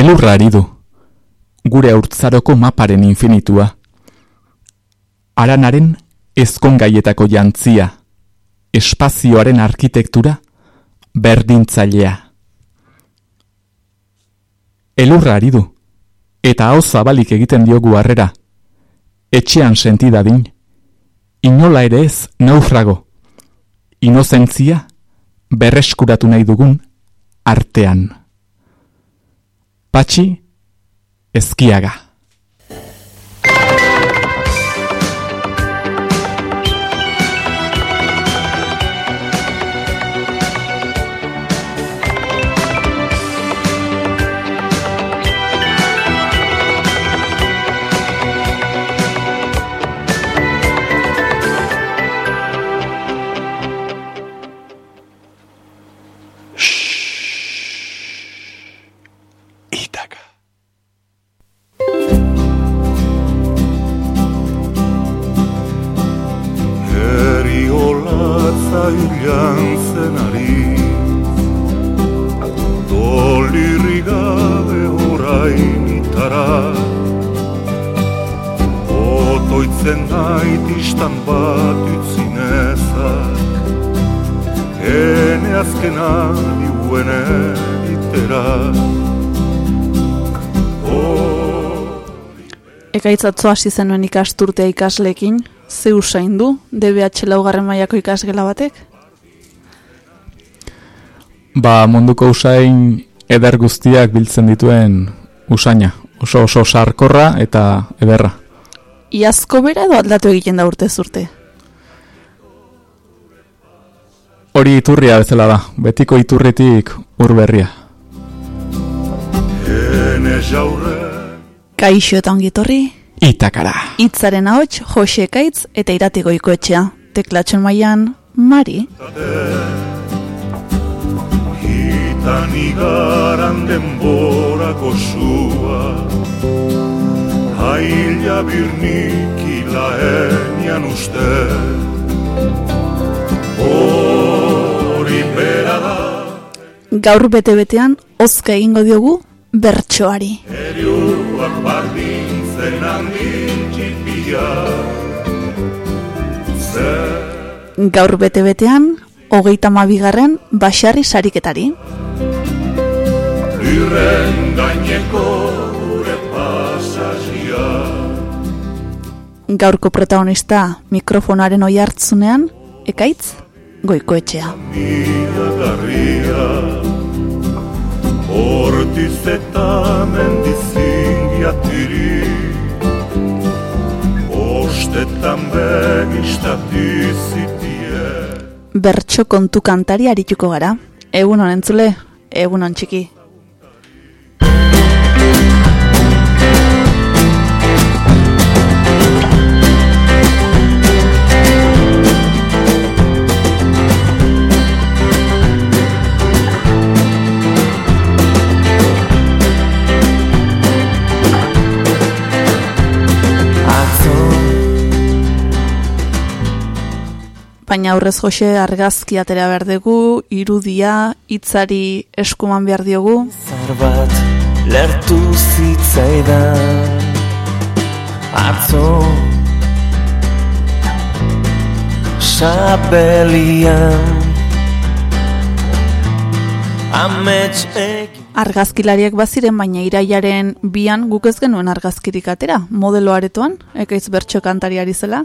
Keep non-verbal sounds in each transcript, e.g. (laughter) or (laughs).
Elurra ari du, gure aurtzaroko maparen infinitua. Aranaren ezkongaietako jantzia, espazioaren arkitektura, berdintzailea. Elurra ari du, eta hau zabalik egiten diogu harrera, etxean sentidadin, inola ere ez naufrago, inozentzia berreskuratu nahi dugun artean. Pachi Esquiaga. Ezkiaga. Ekaitzatzo hasi zenuen ikasturtea ikaslekin, ze usain du, DBH laugarren maiako ikasgela batek? Ba, munduko usain eder guztiak biltzen dituen usaina. Oso oso sarkorra eta ederra. Iazko bera edo aldatu egiten da urte zurte? Hori iturria bezala da, betiko iturritik urberria. Kaixo eta ongitorri? Itakara. Itzaren ahots, Jose Kaitz eta Iratigoiko etxea. Teklatzen maian, Mari. Hitan igaran denborako sua Haila birnik ilaenian uste Hori bera da Gaur bete-betean, ozka egingo diogu, bertsoari. Eriuak bardintzen Gaur bete-betean, hogeita mabigarren, basarri sariketari. Lirren gaineko gure pasazia. Gaurko protagonista mikrofonaren oi hartzunean, ekaitz, goikoetxea. Hortiz eta mendizingia Ostetan begistatizitie Bertxo kontu kantari arituko gara. Egun honen zule, egun hon txiki. Baina aurrez jose argazki atera behar dugu, irudia, hitzari eskuman behar diogu. Zarbat, lertu zitzaidan, atzo, sabelian, Argazkilariak baziren, baina iraiaren bian guk ez genuen argazkirik atera, modelo aretoan, ekaiz bertxo kantariari zela.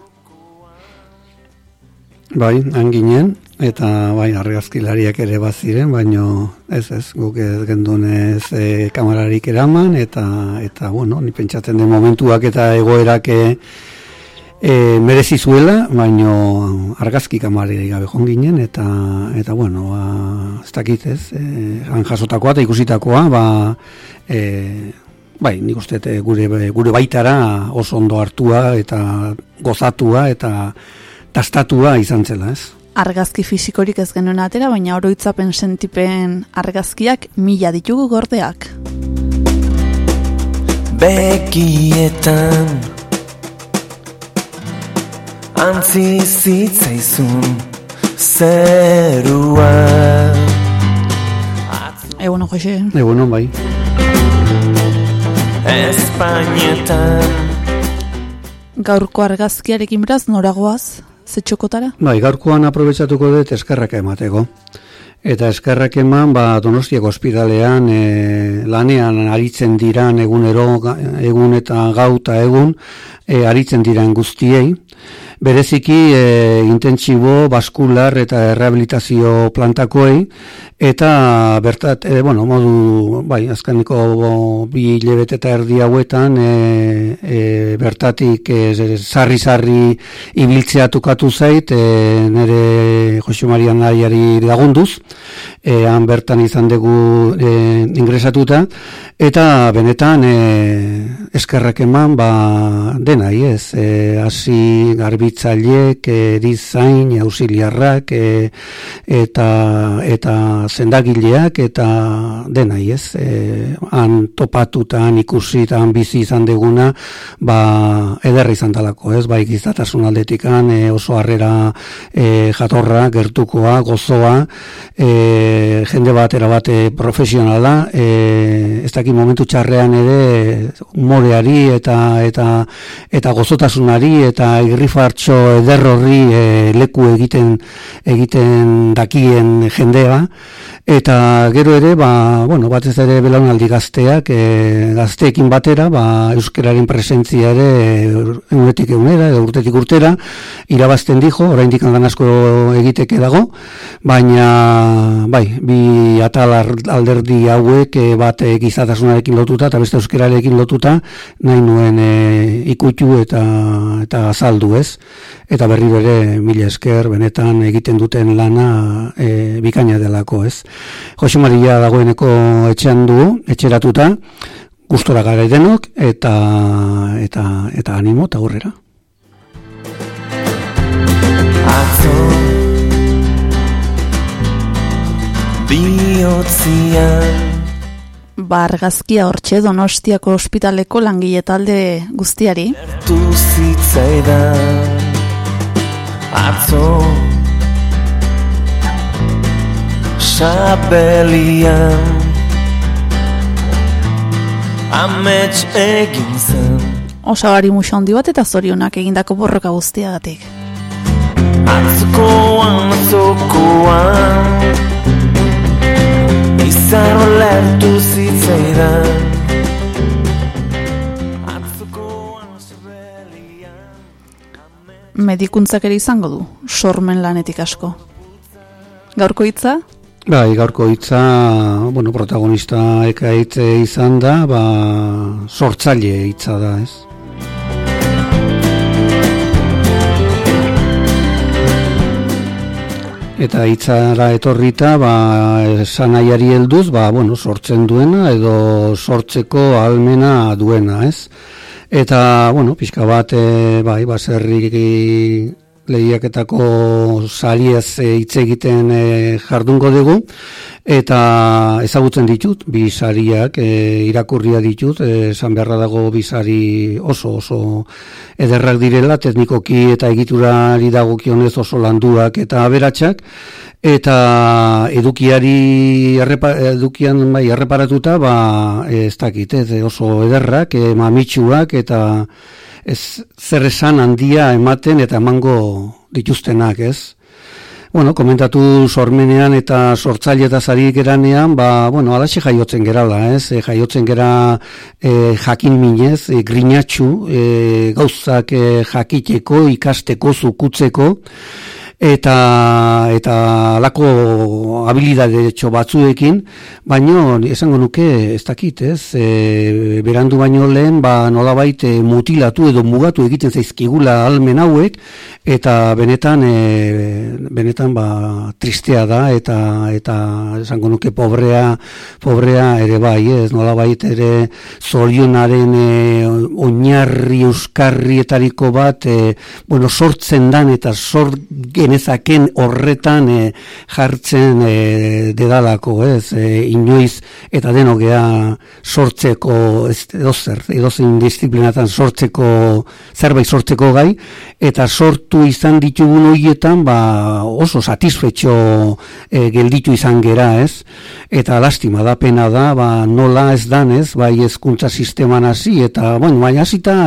Bai, anginen, eta bai, argazkilariak ere baziren, baino ez ez, guk ez gendunez e, kamararik eraman, eta, eta bueno, ni pentsatzen den momentuak eta egoerak e, e, merezi zuela, baino argazki kamarari gabe jonginen, eta, eta bueno, ba, ez dakit ez, e, jasotakoa eta ikusitakoa, ba, e, bai, nik uste gure, gure baitara oso ondo hartua eta gozatua, eta tastatua izan zela, ez? Argazki fisikorik ez genuen atera, baina oroitzapen sentipen argazkiak mila ditugu gordeak. Bekietan Antzi zitzaizun zerua Egunon, Jose. Egunon, bai. Espainetan Gaurko argazkiarekin beraz noragoaz, zetxokotara? Bai, gaurkoan aprobetsatuko dut eskerrak emateko. Eta eskerrak eman, ba, Donostiako ospitalean e, lanean aritzen diran egunero, egun eta gauta egun, e, aritzen diran guztiei. Bereziki e, intentsibo, baskular eta rehabilitazio plantakoei, eta bertat, e, bueno, modu, bai, azkaniko bi hilebet eta erdi hauetan, e, e, bertatik sarri-sarri ibiltzea tukatu zait, e, nire Jose Marian Nariari lagunduz, e, han bertan izan dugu e, ingresatuta, eta benetan e, eskerrak eman, ba, dena, ez, e, hasi garbitzaileek, e, dizain, ausiliarrak, e, eta, eta zendagileak eta dena, ez? E, han topatuta, han ikusi han bizi izan deguna, ba, ederra izan dalako, ez? Bai, gizatasun aldetikan, e, oso harrera e, jatorra, gertukoa, gozoa, e, jende bat, erabate profesionala, e, ez daki momentu txarrean ere, moreari eta, eta, eta gozotasunari eta irrifartxo ederrorri e, leku egiten egiten dakien jendea, Eta gero ere, ba, bueno, batez ere belaunaldi gazteak, e, gazteekin batera, ba, euskeraren presentzia ere egunetik egunera, edo urtetik urtera, irabazten dijo, oraindik handan asko egiteke dago, baina, bai, bi atal alderdi hauek e, bat e, gizatasunarekin lotuta, eta beste euskerarekin lotuta, nahi nuen e, ikutu eta, eta azaldu ez. Eta berri ere, mila esker, benetan egiten duten lana e, bikaina delako ez. Jose Maria dagoeneko etxean du, etxeratuta, gustora gara denok eta eta eta animo eta aurrera. Atzo Biotzian Bargazkia hortxe donostiako ospitaleko langile talde guztiari. Atzo sabelian. Amets egin zen. Osagari musa handi bat eta zorionak egindako borroka guztiagatik. Atzukoan, atzukoan Izan olertu zitzaidan Medikuntzak ere izango du, sormen lanetik asko. Gaurko hitza, Bai, gaurko hitza, bueno, protagonista ekaitze izan da, ba, sortzaile hitza da, ez? Eta hitzara etorrita, ba, sanaiari helduz, ba, bueno, sortzen duena edo sortzeko almena duena, ez? Eta, bueno, pixka bat, e, bai, baserri lehiaketako saliez eh, hitz egiten e, jardungo dugu. Eta ezagutzen ditut bi sariak e, irakurria ditut esan beharra dago bi sari oso oso ederrak direla teknikoki eta egiturari dagokionez oso landuak eta aberatsak. Eta edukiari edukian bai erreparatuta ba ez dakit ez oso ederrak e, mamitsuak eta ez zer esan handia ematen eta emango dituztenak, ez? Bueno, komentatu sormenean eta sortzaile eta zari geranean, ba, bueno, alaxe jaiotzen gerala, ez? E, jaiotzen gera e, jakin minez, e, grinatxu, e, gauzak e, jakiteko, ikasteko, zukutzeko, eta eta alako habilidade etxo batzuekin, baino esango nuke ez dakit, ez? E, berandu baino lehen, ba nolabait e, mutilatu edo mugatu egiten zaizkigula almen hauek eta benetan e, benetan ba tristea da eta eta esango nuke pobrea pobrea ere bai, ez? Nolabait ere zorionaren e, oinarri euskarrietariko bat e, bueno, sortzen dan eta sort genezaken horretan e, jartzen e, dedalako, ez, e, inoiz eta denogea sortzeko, ez, edozer, edozein disiplinatan sortzeko, zerbait sortzeko gai, eta sortu izan ditugun horietan, ba, oso satisfetxo e, gelditu izan gera, ez, eta lastima da pena da, ba, nola ez dan, ez, bai ezkuntza sisteman hasi, eta, bueno, bai hasita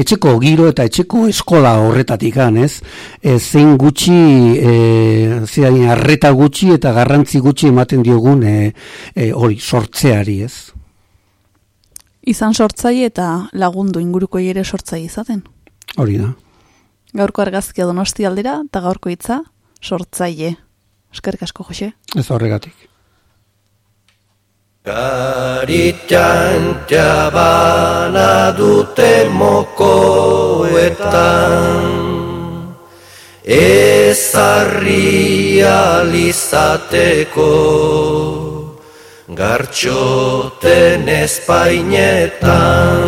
etxeko giro eta etxeko eskola horretatik, ez, e, zein gutxi, e, arreta gutxi eta garrantzi gutxi ematen diogun e, e, hori sortzeari ez. Izan sortzai eta lagundu inguruko ere sortzai izaten. Hori da. Gaurko argazkia donosti aldera eta gaurko hitza sortzaile. Eskerrik asko, Jose. Ez horregatik. Garitan txabana dute mokoetan ezarri alizateko gartxoten espainetan.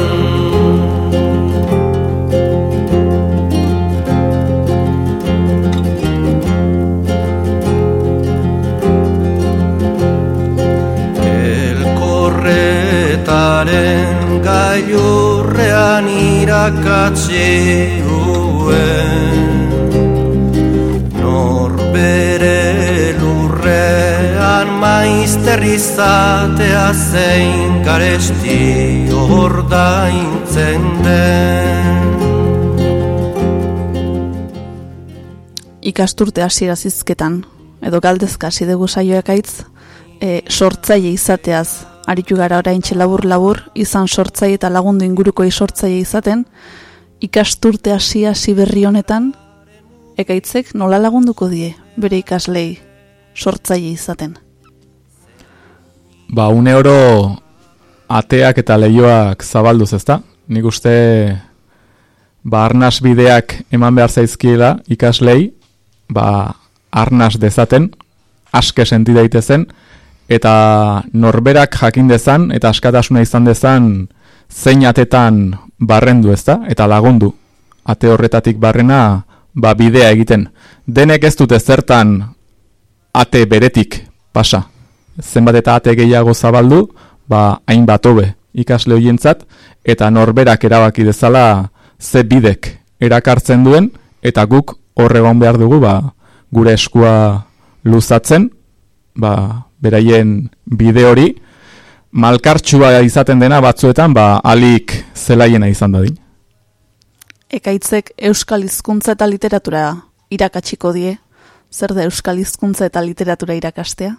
Elkorretaren gailurrean irakatzi maizter izatea zein garesti ordaintzen den. Ikasturte hasiera zizketan, edo galdezka hasi dugu saioak aitz, e, sortzaile izateaz, aritu gara orain labur labur, izan sortzaile eta lagundu inguruko sortzaile izaten, ikasturte hasia hasi berri honetan, ekaitzek nola lagunduko die, bere ikaslei, sortzaile izaten ba, une oro ateak eta leioak zabalduz ezta. Nik uste ba, arnas bideak eman behar zaizkiela ikaslei, ba, arnas dezaten, aske senti daitezen, eta norberak jakin dezan, eta askatasuna izan dezan, zein atetan barrendu ezta, eta lagundu. Ate horretatik barrena, ba, bidea egiten. Denek ez dute zertan ate beretik pasa zenbat eta ate gehiago zabaldu, ba, hainbat hobe ikasle hoientzat eta norberak erabaki dezala ze bidek erakartzen duen eta guk horregon behar dugu ba, gure eskua luzatzen, ba, beraien bide hori malkartsua izaten dena batzuetan ba, alik zelaiena izan dadin. Ekaitzek euskal hizkuntza eta literatura irakatsiko die, zer da euskal hizkuntza eta literatura irakastea?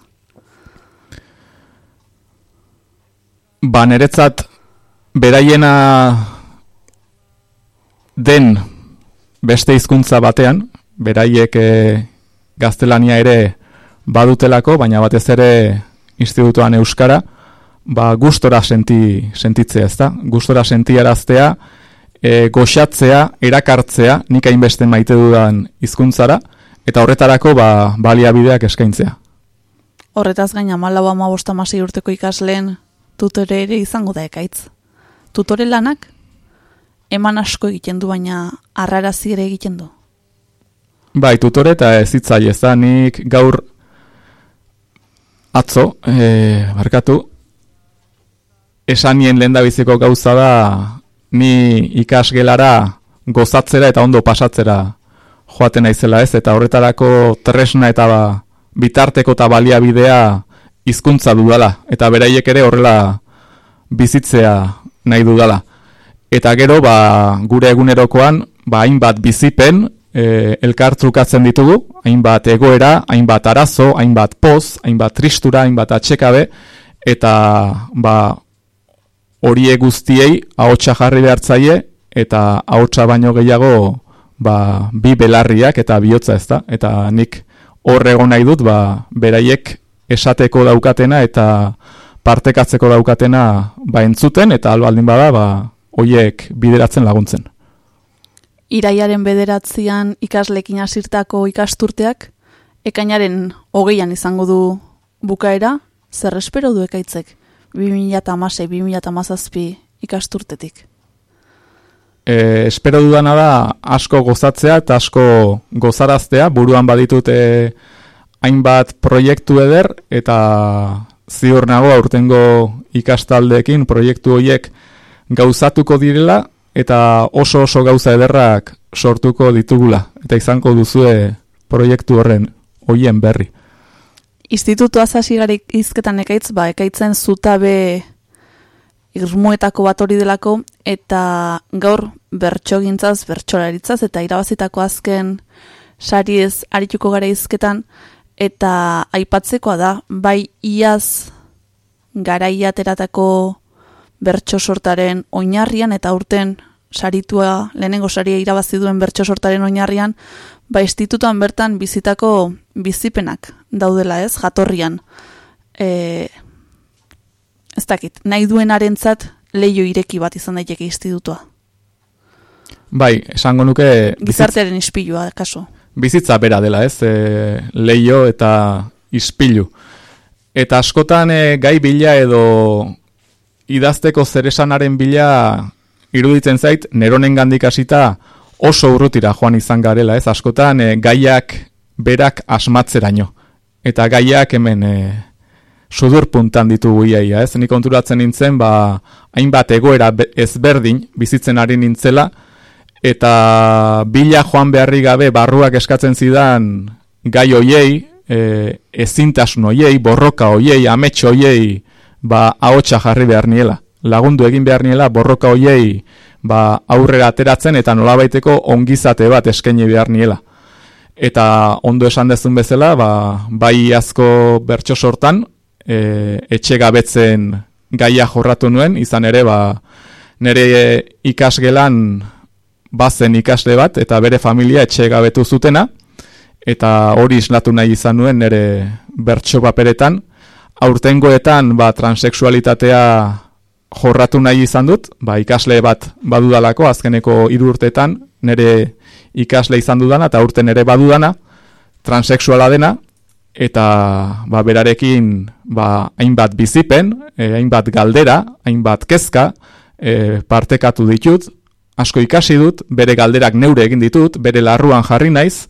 ba niretzat beraiena den beste hizkuntza batean, beraiek e, gaztelania ere badutelako, baina batez ere institutuan euskara, ba gustora senti sentitzea, ezta? Gustora sentiaraztea, e, goxatzea, erakartzea, nik hainbeste maite dudan hizkuntzara eta horretarako ba baliabideak eskaintzea. Horretaz gaina 14 15 urteko ikasleen tutore ere izango da ekaitz. Tutore lanak eman asko egiten du baina arrarazi ere egiten du. Bai, tutore eta ez da, nik gaur atzo, e, barkatu, esanien lehen biziko gauza da, ni ikasgelara gozatzera eta ondo pasatzera joaten naizela ez, eta horretarako tresna eta ba, bitarteko eta baliabidea hizkuntza dudala. Eta beraiek ere horrela bizitzea nahi dudala. Eta gero ba, gure egunerokoan ba hainbat bizipen e, elkartrukatzen ditugu, hainbat egoera, hainbat arazo, hainbat poz, hainbat tristura, hainbat atxekabe. Eta ba hori guztiei ahotsa jarri behartzaile eta ahotsa baino gehiago ba, bi belarriak eta bihotza ezta eta nik hor egon nahi dut ba beraiek esateko daukatena eta partekatzeko daukatena ba entzuten eta albaldin bada ba hoiek bideratzen laguntzen. Iraiaren bederatzean ikaslekin hasirtako ikasturteak ekainaren hogeian izango du bukaera, zer espero du ekaitzek 2016-2017 ikasturtetik? e, espero dudana da asko gozatzea eta asko gozaraztea, buruan baditut e, hainbat proiektu eder eta ziur nago aurtengo ikastaldeekin proiektu horiek gauzatuko direla eta oso oso gauza ederrak sortuko ditugula eta izango duzue proiektu horren hoien berri. Institutu azasigarik izketan ekaitz, ba, ekaitzen zutabe irmuetako bat hori delako, eta gaur bertxogintzaz, bertxolaritzaz, eta irabazitako azken sari ez arituko gara izketan, eta aipatzekoa da, bai iaz garaiateratako bertso sortaren oinarrian, eta urten saritua, lehenengo saria irabazi duen bertso sortaren oinarrian, ba institutuan bertan bizitako bizipenak daudela ez, jatorrian. E, ez dakit, nahi duen arentzat leio ireki bat izan daiteke institutua. Bai, esango nuke... Gizartearen ispilua, kaso. Bizitza bera dela ez, e, leio eta ispilu. Eta askotan e, gai bila edo idazteko zeresanaren bila iruditzen zait, neronen gandik hasita oso urrutira joan izan garela, ez? Askotan e, gaiak berak asmatzeraino. Eta gaiak hemen e, sudur puntan ditugu iaia, ez? Nik konturatzen nintzen, ba, hainbat egoera ezberdin bizitzen ari nintzela, eta bila joan beharri gabe barruak eskatzen zidan gai hoiei, e, ezintasun hoiei, borroka hoiei, ametxo hoiei, ba, ahotsa jarri behar niela. Lagundu egin behar niela, borroka hoiei, ba, aurrera ateratzen eta nolabaiteko ongizate bat eskaini behar niela. Eta ondo esan dezun bezala, ba, bai azko bertso sortan, e, etxe gabetzen gaia jorratu nuen, izan ere, ba, nire ikasgelan bazen ikasle bat, eta bere familia etxe gabetu zutena, eta hori islatu nahi izan nuen nire bertso paperetan, aurtengoetan ba, transexualitatea jorratu nahi izan dut, ba, ikasle bat badudalako, azkeneko hiru urteetan, nire ikasle izan dudana, eta urten ere badudana, transexuala dena, eta ba, berarekin ba, hainbat bizipen, e, hainbat galdera, hainbat kezka, e, partekatu ditut, asko ikasi dut, bere galderak neure egin ditut, bere larruan jarri naiz,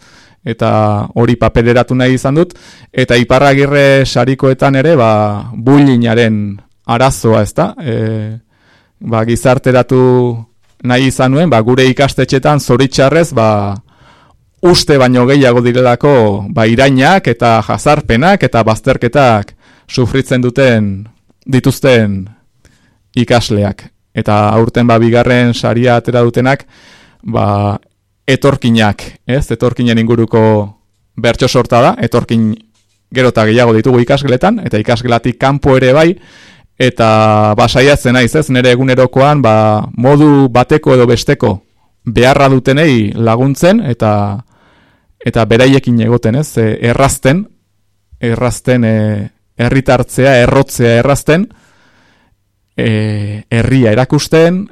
eta hori papereratu nahi izan dut, eta iparragirre sarikoetan ere, ba, bulinaren arazoa, ezta? E, ba, gizarteratu nahi izan nuen, ba, gure ikastetxetan zoritxarrez, ba, uste baino gehiago direlako ba, irainak eta jazarpenak eta bazterketak sufritzen duten dituzten ikasleak. Eta aurten ba, bigarren saria atera dutenak, ba, etorkinak, ez? Etorkinen inguruko bertso sorta da, etorkin gerota gehiago ditugu ikasgeletan, eta ikasgelatik kanpo ere bai, eta basaiatzen naiz ez? Nire egunerokoan ba, modu bateko edo besteko beharra dutenei laguntzen eta eta beraiekin egoten ez? E, errazten errazten e, herritartzea errotzea errazten e, herria erakusten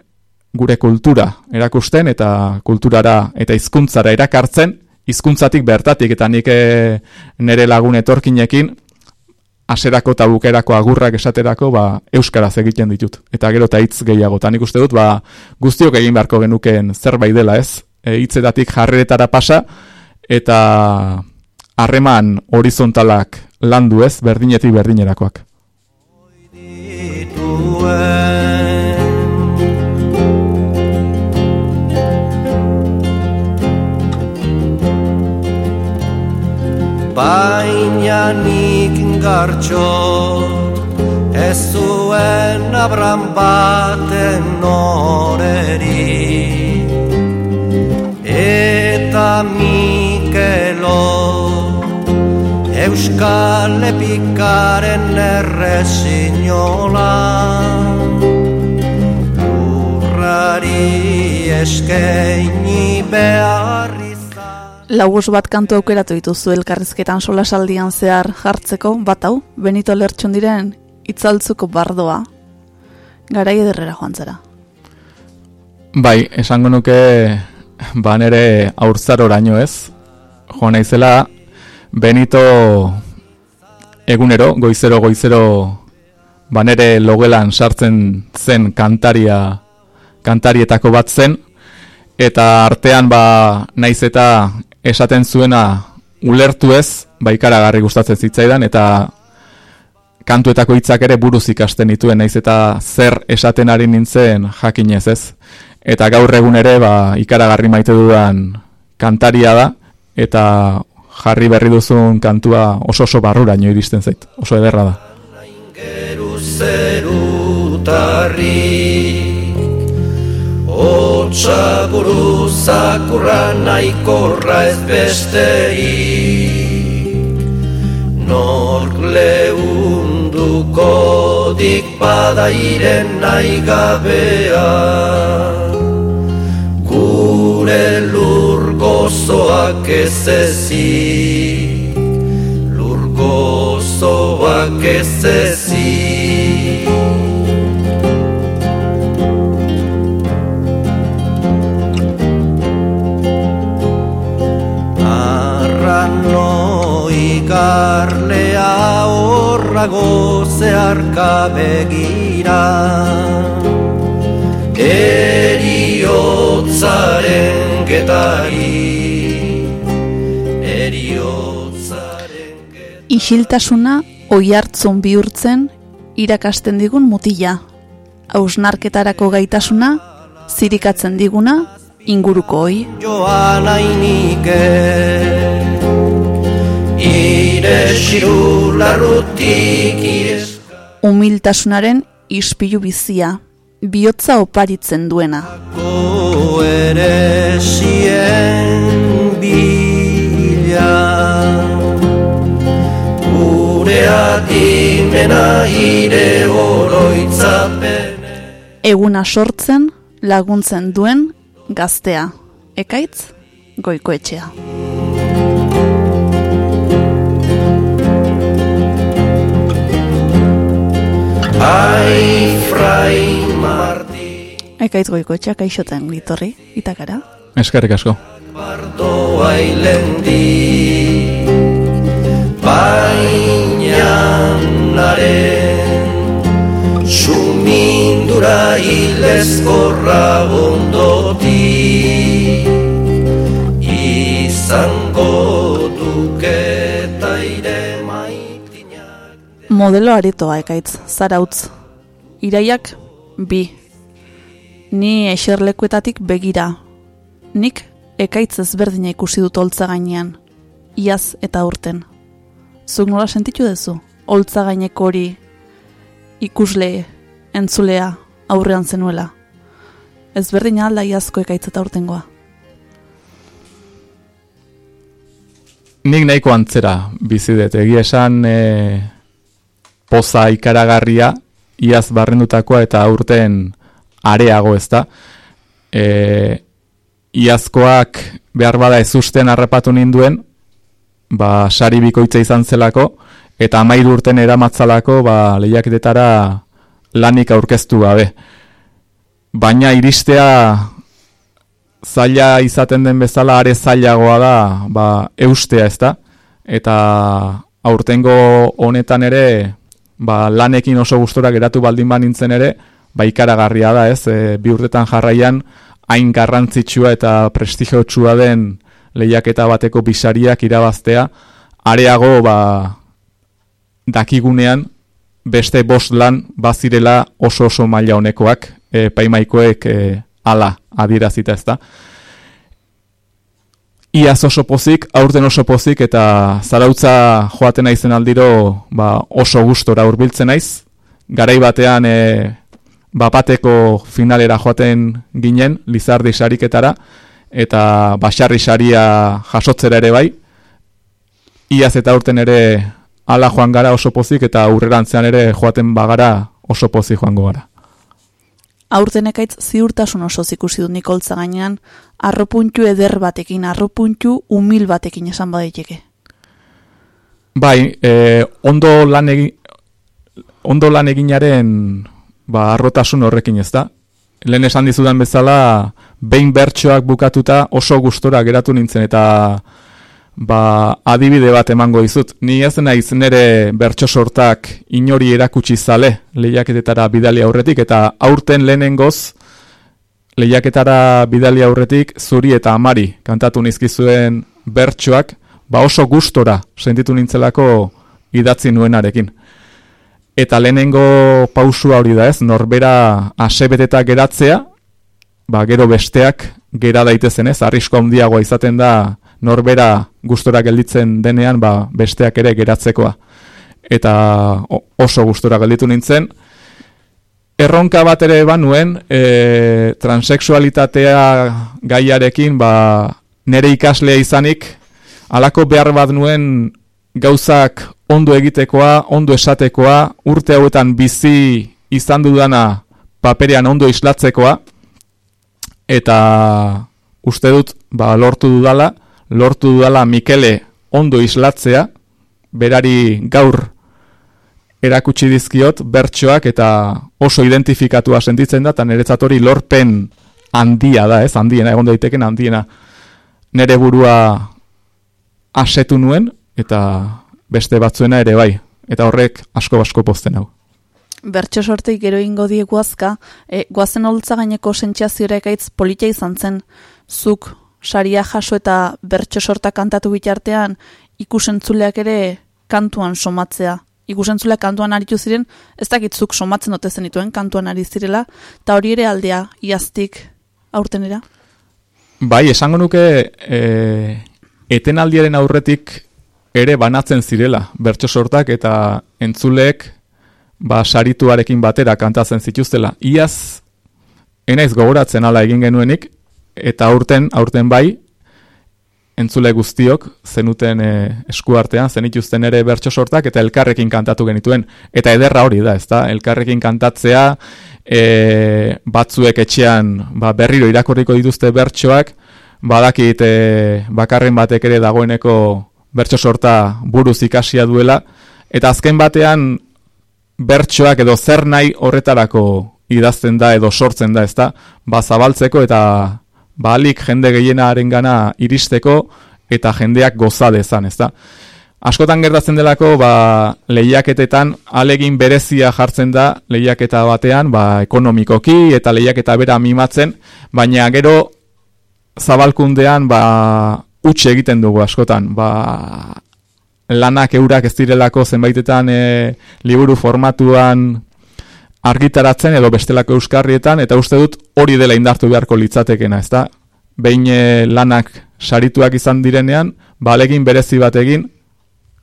gure kultura erakusten eta kulturara eta hizkuntzara erakartzen hizkuntzatik bertatik. Eta nik e, nire lagun etorkinekin aserako eta bukerako agurrak esaterako ba, euskaraz egiten ditut. Eta gero eta hitz gehiago. Tanik uste dut, ba, guztiok egin beharko genuken zerbait dela ez. E, hitzetatik jarreretara pasa, eta harreman horizontalak landu ez, berdinetik berdinerakoak. Baina nik gartxo Ez zuen abran baten noreri Eta Mikelo Euskal epikaren errezinola Urrari eskeini beharri Lagus bat kantu aukeratu dituzu elkarrizketan solasaldian zehar jartzeko, bat hau, Benito Lertxun diren itzaltzuko bardoa, garai ederrera joan zera. Bai, esango nuke banere aurzar oraino ez, joan naizela Benito egunero, goizero, goizero banere logelan sartzen zen kantaria, kantarietako bat zen, eta artean ba naiz eta esaten zuena ulertu ez, ba ikaragarri gustatzen zitzaidan eta kantuetako hitzak ere buruz ikasten dituen naiz eta zer esaten ari nintzen jakinez ez. Eta gaur egun ere ba ikaragarri maite dudan kantaria da eta jarri berri duzun kantua oso oso barruraino iristen zait. Oso ederra da. Geru zerutarri Otsa buru zakurra naikorra ez bestei Nork leunduko dik badairen nahi gabea Gure lur gozoak ez ezik. Lur gozoak ez ezik ikarlea horrago zeharka begira Eriotzaren getari Eriotzaren getari Isiltasuna oihartzun bihurtzen irakasten digun mutila. Hausnarketarako gaitasuna zirikatzen diguna inguruko hoi. joan Ire xiru larrutik ies Humiltasunaren ispilu bizia, bihotza oparitzen duena. Ko ere sien bila Gure adimena ire oroitzapen Eguna sortzen laguntzen duen gaztea. Ekaitz, goikoetxea. Ai frai marti Ekaitz goikoetxea kaixoten litorri, itakara. Eskerrik asko. Bardo ailendi Bainanaren Sumindura hilezkorra ondoti Izango Modelo aretoa ekaitz, zarautz. Iraiak, bi. Ni eserlekuetatik begira. Nik ekaitz ezberdina ikusi dut holtza gainean. Iaz eta urten. Zuk nola sentitu duzu? Holtza gaineko hori ikusle, entzulea, aurrean zenuela. Ezberdina alda iazko ekaitz eta urtengoa. Nik nahiko antzera bizi dut. Egia esan e, poza ikaragarria, iaz barrendutakoa eta aurten areago ez da. E, iazkoak behar bada ez usten harrapatu ninduen, ba, sari bikoitza izan zelako, eta amairu urten eramatzalako ba, lehiaketetara lanik aurkeztu gabe. Baina iristea zaila izaten den bezala are zailagoa da ba, eustea ez da. Eta aurtengo honetan ere ba, lanekin oso gustora geratu baldin ba nintzen ere, ba ikaragarria da ez, e, bi urtetan jarraian hain garrantzitsua eta prestigiotsua den lehiaketa bateko bisariak irabaztea, areago ba, dakigunean beste bost lan bazirela oso oso maila honekoak, e, paimaikoek e, ala adierazita ez da. Iaz oso pozik, aurten oso pozik, eta zarautza joaten naizen aldiro ba, oso gustora hurbiltzen naiz. Garai batean e, bapateko finalera joaten ginen, Lizardi sariketara, eta basarri saria jasotzera ere bai. Iaz eta aurten ere ala joan gara oso pozik, eta aurrerantzean ere joaten bagara oso pozik joango gara. Aurten ekaitz ziurtasun oso ikusi dut Nikoltza gainean, arropuntu eder batekin, arropuntu umil batekin esan badaiteke. Bai, e, ondo lan egin ondo lan eginaren ba, arrotasun horrekin ez da. Lehen esan dizudan bezala, behin bertsoak bukatuta oso gustora geratu nintzen eta ba, adibide bat emango dizut. Ni ez naiz nere bertso sortak inori erakutsi zale lehiaketetara bidali aurretik eta aurten lehenengoz lehiaketara bidali aurretik zuri eta amari kantatu nizkizuen bertsoak, ba oso gustora sentitu nintzelako idatzi nuenarekin. Eta lehenengo pausua hori da ez, norbera asebeteta geratzea, ba gero besteak gera daitezen ez, arrisko handiagoa izaten da norbera gustora gelditzen denean ba besteak ere geratzekoa. Eta oso gustora gelditu nintzen, erronka bat ere banuen e, transexualitatea gaiarekin ba, nere ikaslea izanik. Alako behar bat nuen gauzak ondo egitekoa, ondo esatekoa, urte hauetan bizi izan dudana paperean ondo islatzekoa. Eta uste dut ba, lortu dudala, lortu dudala Mikele ondo islatzea, berari gaur erakutsi dizkiot bertsoak eta oso identifikatua sentitzen da, eta niretzat hori lorpen handia da, ez, handiena, egon daiteken handiena, nere burua asetu nuen, eta beste batzuena ere bai, eta horrek asko asko pozten hau. Bertso sorteik gero ingo die guazka, e, guazen holtza gaineko sentsiazioa ekaitz politia izan zen, zuk saria jaso eta bertso sorta kantatu bitartean ikusentzuleak ere kantuan somatzea ikusentzulea kantuan aritu ziren, ez dakitzuk somatzen dute zenituen kantuan ari zirela, eta hori ere aldea, iaztik aurtenera? Bai, esango nuke e, etenaldiaren aurretik ere banatzen zirela, bertso sortak eta entzuleek ba, sarituarekin batera kantatzen zituztela. Iaz, enaiz gogoratzen ala egin genuenik, eta aurten, aurten bai, entzule guztiok zenuten e, eskuartean zenituzten ere bertso sortak eta elkarrekin kantatu genituen eta ederra hori da, ezta? Elkarrekin kantatzea e, batzuek etxean ba, berriro irakorriko dituzte bertsoak badakit e, bakarren batek ere dagoeneko bertso sorta buruz ikasia duela eta azken batean bertsoak edo zer nahi horretarako idazten da edo sortzen da, ezta? Ba zabaltzeko eta balik jende gehienaaren gana iristeko eta jendeak goza dezan, ez da. Askotan gertatzen delako, ba, lehiaketetan alegin berezia jartzen da lehiaketa batean, ba, ekonomikoki eta lehiaketa bera mimatzen, baina gero zabalkundean ba, utxe egiten dugu askotan. Ba, lanak eurak ez direlako zenbaitetan e, liburu formatuan argitaratzen edo bestelako euskarrietan, eta uste dut hori dela indartu beharko litzatekena, ezta? Behin eh, lanak sarituak izan direnean, balegin berezi bat egin,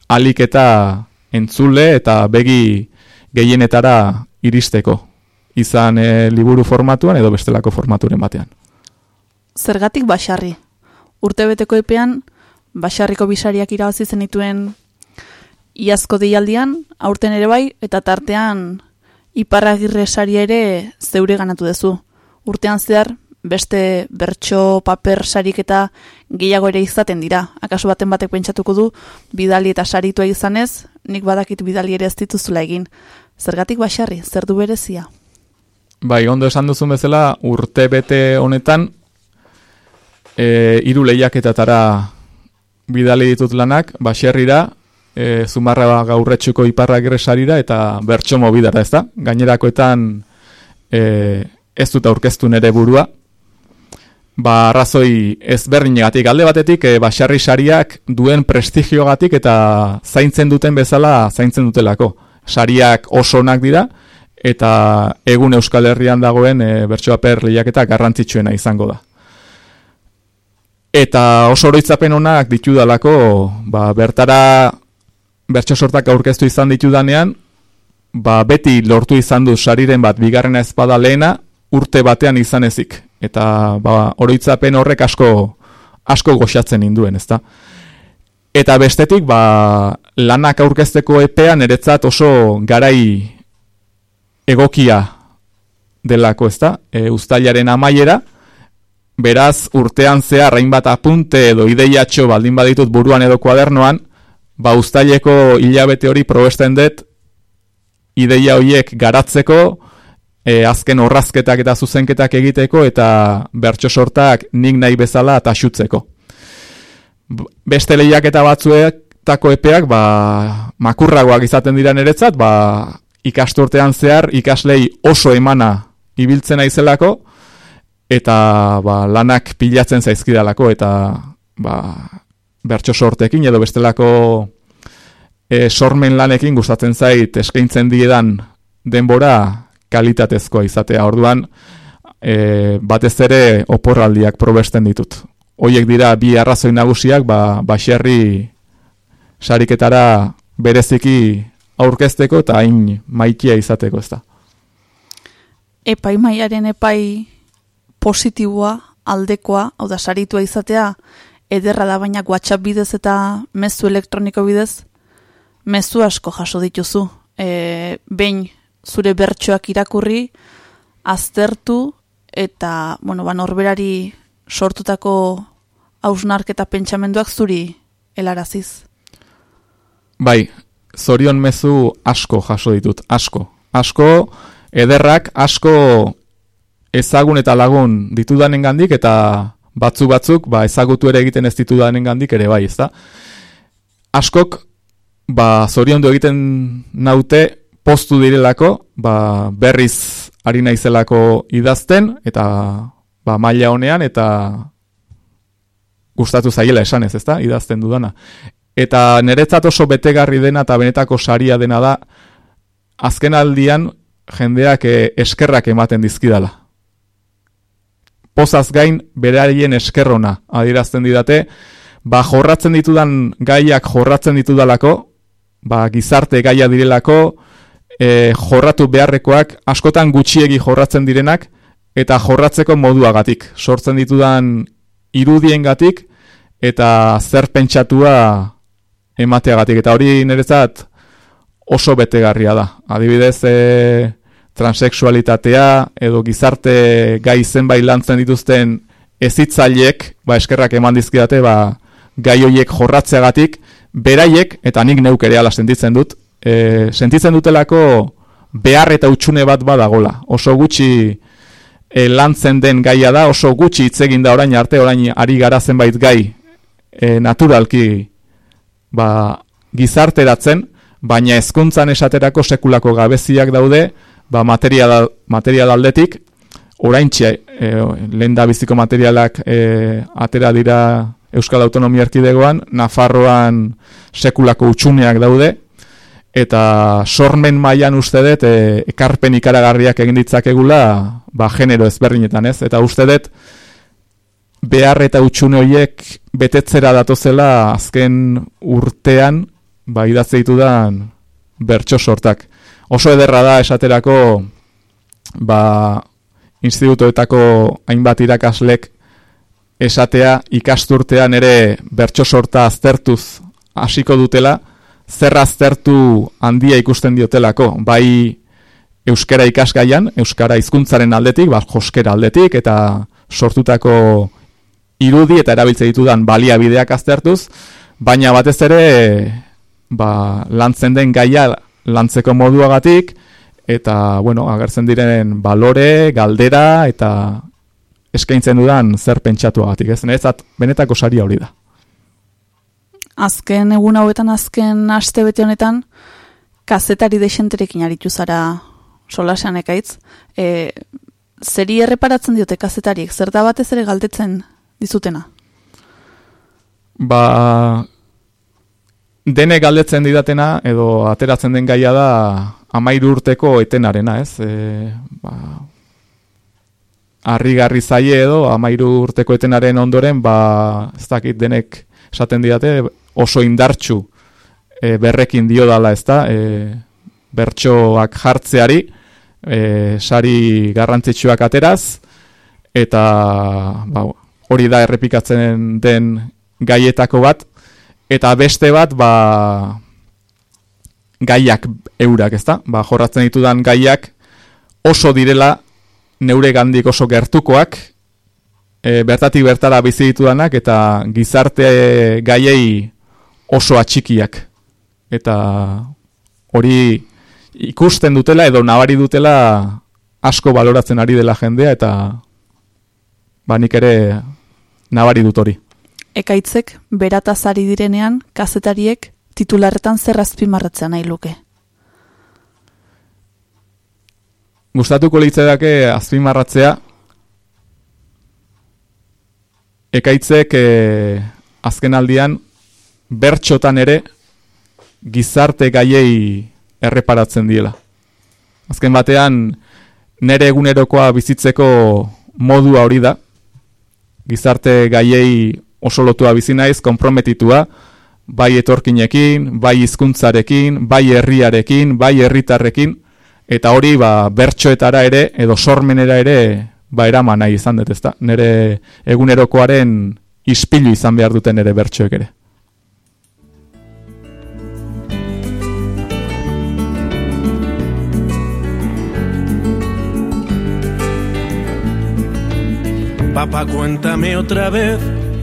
alik eta entzule eta begi gehienetara iristeko, izan e, liburu formatuan edo bestelako formaturen batean. Zergatik basarri? Urtebeteko epean, basarriko bisariak irabazi zenituen iazko deialdian, aurten ere bai, eta tartean iparragirre saria ere zeure ganatu duzu. Urtean zehar, beste bertso paper sarik eta gehiago ere izaten dira. Akaso baten batek pentsatuko du, bidali eta saritua izanez, nik badakit bidali ere ez dituzula egin. Zergatik basarri, zer du berezia? Bai, ondo esan duzun bezala, urte bete honetan, e, iru lehiaketatara bidali ditut lanak, baserrira, e, zumarra gaurretxuko iparra gresarira eta bertso mobidara, ez da? Gainerakoetan e, ez dut aurkeztu nere burua. Ba, arrazoi ez berdinegatik. Alde batetik, e, basarri sariak duen prestigiogatik eta zaintzen duten bezala zaintzen dutelako. Sariak oso onak dira eta egun Euskal Herrian dagoen e, bertsoa per lehiaketa garrantzitsuena izango da. Eta oso oroitzapen honak ditudalako, ba, bertara bertso sortak aurkeztu izan ditudanean, ba, beti lortu izan du sariren bat bigarrena ezpada lehena urte batean izan ezik. Eta ba, oroitzapen horrek asko asko goxatzen induen, ezta? Eta bestetik, ba, lanak aurkezteko epean eretzat oso garai egokia delako, ezta? E, ustailaren amaiera, beraz urtean zehar hainbat apunte edo ideiatxo baldin baditut buruan edo kuadernoan, ba ustaileko hilabete hori probesten dut ideia horiek garatzeko, e, azken horrazketak eta zuzenketak egiteko eta bertso sortak nik nahi bezala eta xutzeko. Beste lehiak eta batzuetako epeak ba, makurragoak izaten dira niretzat, ba, ikasturtean zehar ikaslei oso emana ibiltzen aizelako, eta ba, lanak pilatzen zaizkidalako eta ba, bertso sortekin edo bestelako e, sormen lanekin gustatzen zait eskaintzen diedan denbora kalitatezkoa izatea. Orduan e, batez ere oporraldiak probesten ditut. Hoiek dira bi arrazoi nagusiak ba, baserri sariketara bereziki aurkezteko eta hain maikia izateko ez da. Epai maiaren epai positiboa, aldekoa, hau da saritua izatea, ederra da baina WhatsApp bidez eta mezu elektroniko bidez, mezu asko jaso dituzu. E, behin zure bertsoak irakurri, aztertu, eta, bueno, ba, norberari sortutako hausnarketa pentsamenduak zuri helaraziz. Bai, zorion mezu asko jaso ditut, asko. Asko, ederrak, asko ezagun eta lagun ditudanen gandik, eta batzu batzuk, ba, ezagutu ere egiten ez ditudanen gandik ere bai, ezta? Askok, ba, zorion du egiten naute, postu direlako, ba, berriz ari naizelako idazten, eta ba, maila honean, eta gustatu zaiela esan ez, ezta? Idazten dudana. Eta niretzat oso betegarri dena eta benetako saria dena da, azken aldian jendeak eh, eskerrak ematen dizkidala. Pozaz gain berarien eskerrona adirazten didate, ba jorratzen ditudan gaiak jorratzen ditudalako, ba gizarte gaia direlako, e, jorratu beharrekoak askotan gutxiegi jorratzen direnak, eta jorratzeko moduagatik, sortzen ditudan irudiengatik eta zer pentsatua emateagatik. Eta hori niretzat oso betegarria da. Adibidez, e, transexualitatea edo gizarte gai zenbait lantzen dituzten ezitzaileek, ba eskerrak eman dizkidate, ba gai hoiek jorratzeagatik beraiek eta nik neuk ere ala sentitzen dut, e, sentitzen dutelako behar eta utxune bat badagola. Oso gutxi e, lantzen den gaia da, oso gutxi hitz egin da orain arte, orain ari gara zenbait gai e, naturalki ba, gizarteratzen, baina hezkuntzan esaterako sekulako gabeziak daude, ba, material, material aldetik, orain txe, e, lehen da biziko materialak e, atera dira Euskal Autonomia Erkidegoan, Nafarroan sekulako utxuneak daude, eta sormen mailan uste dut, e, ekarpen ikaragarriak egin ditzakegula, ba, genero ezberdinetan ez, eta uste dut, behar eta utxune horiek betetzera datozela azken urtean, ba, idatze ditudan bertso sortak. Oso ederra da esaterako, ba, institutoetako hainbat irakaslek esatea ikasturtean ere bertso sorta aztertuz hasiko dutela, zer aztertu handia ikusten diotelako, bai euskara ikasgaian, euskara hizkuntzaren aldetik, ba, joskera aldetik, eta sortutako irudi eta erabiltze ditudan baliabideak aztertuz, baina batez ere ba, lantzen den gaia lantzeko moduagatik, eta, bueno, agertzen diren balore, galdera, eta eskaintzen dudan zer pentsatuagatik, ez? Nezat, benetako sari hori da. Azken egun hauetan, azken aste bete honetan, kazetari desenterekin aritu zara solasean ekaitz. E, zeri erreparatzen diote kazetariek, zer da batez ere galdetzen dizutena? Ba, dene galdetzen didatena, edo ateratzen den gaia da, amairu urteko etenarena, ez? E, ba, arri garri zaie edo, amairu urteko etenaren ondoren, ba, ez dakit denek esaten didate, oso indartxu e, berrekin dio dala, ez da? E, bertsoak jartzeari, e, sari garrantzitsuak ateraz, eta ba, hori da errepikatzen den gaietako bat, eta beste bat, ba, gaiak eurak, ezta? Ba, jorratzen ditudan gaiak oso direla neure gandik oso gertukoak, e, bertatik bertara bizi ditudanak, eta gizarte gaiei oso atxikiak. Eta hori ikusten dutela edo nabari dutela asko baloratzen ari dela jendea, eta ba, nik ere nabari dut hori. Ekaitzek, beratazari direnean, kazetariek, titularretan zer azpimarratzea nahi luke? Gustatuko litzedake azpimarratzea, ekaitzek e, azken aldian bertxotan ere gizarte gaiei erreparatzen diela. Azken batean nere egunerokoa bizitzeko modua hori da, gizarte gaiei oso lotua bizi naiz, konprometitua, bai etorkinekin, bai hizkuntzarekin, bai herriarekin, bai herritarrekin eta hori ba bertsoetara ere edo sormenera ere ba eraman nahi izan dut, ezta? Nere egunerokoaren ispilu izan behar duten ere bertsoek ere. Papá, cuéntame otra vez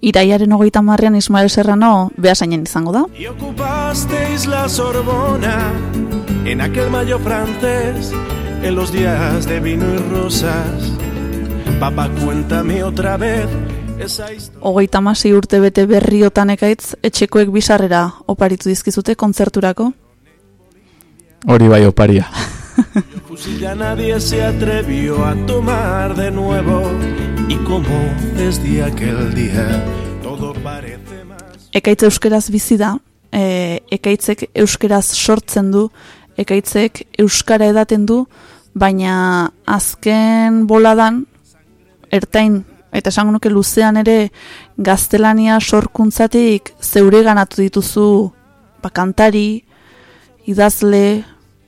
Iraiaren hogeita marrean Ismael Serrano behasainen izango da. Y ocupasteis la Sorbona en aquel mayo francés, en los días de vino y rosas. Papá, cuéntame otra vez. Hogeita masi urte bete berriotan ekaitz, etxekoek bizarrera oparitu dizkizute kontzerturako. Hori bai oparia. (laughs) Nadie se atrevió a tomar de nuevo. Y como desde aquel día todo parece más. Ekaitz euskeraz bizi da, e, ekaitzek euskeraz sortzen du, ekaitzek euskara edaten du, baina azken boladan, ertain, eta esango nuke luzean ere, gaztelania sorkuntzatik zeure ganatu dituzu ba, kantari, idazle,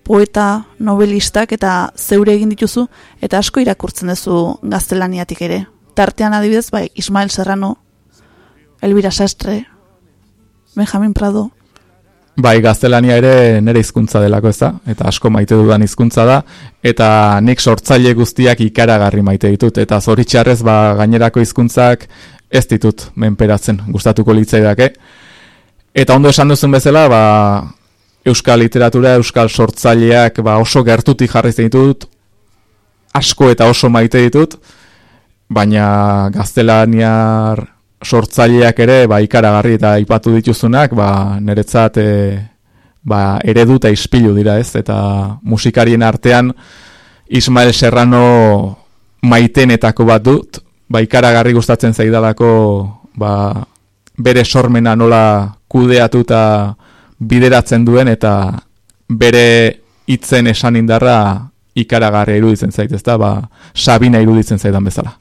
poeta, novelistak, eta zeure egin dituzu, eta asko irakurtzen duzu gaztelaniatik ere. Tartean adibidez, bai, Ismael Serrano, Elvira Sastre, Benjamin Prado, Bai, gaztelania ere nere hizkuntza delako ez da, eta asko maite dudan hizkuntza da, eta nik sortzaile guztiak ikaragarri maite ditut, eta zoritxarrez ba, gainerako hizkuntzak ez ditut menperatzen, gustatuko litzaidake. Eta ondo esan duzun bezala, ba, euskal literatura, euskal sortzaileak ba, oso gertutik jarri ditut, asko eta oso maite ditut, baina gaztelaniar sortzaileak ere ba, ikaragarri eta aipatu dituzunak ba, niretzat e, ba, eredu eta ispilu dira ez? Eta musikarien artean Ismael Serrano maitenetako bat dut ba, ikaragarri gustatzen zaidalako ba, bere sormena nola kudeatu eta bideratzen duen eta bere hitzen esan indarra ikaragarri iruditzen zaitezta, ba, Sabina iruditzen zaidan bezala.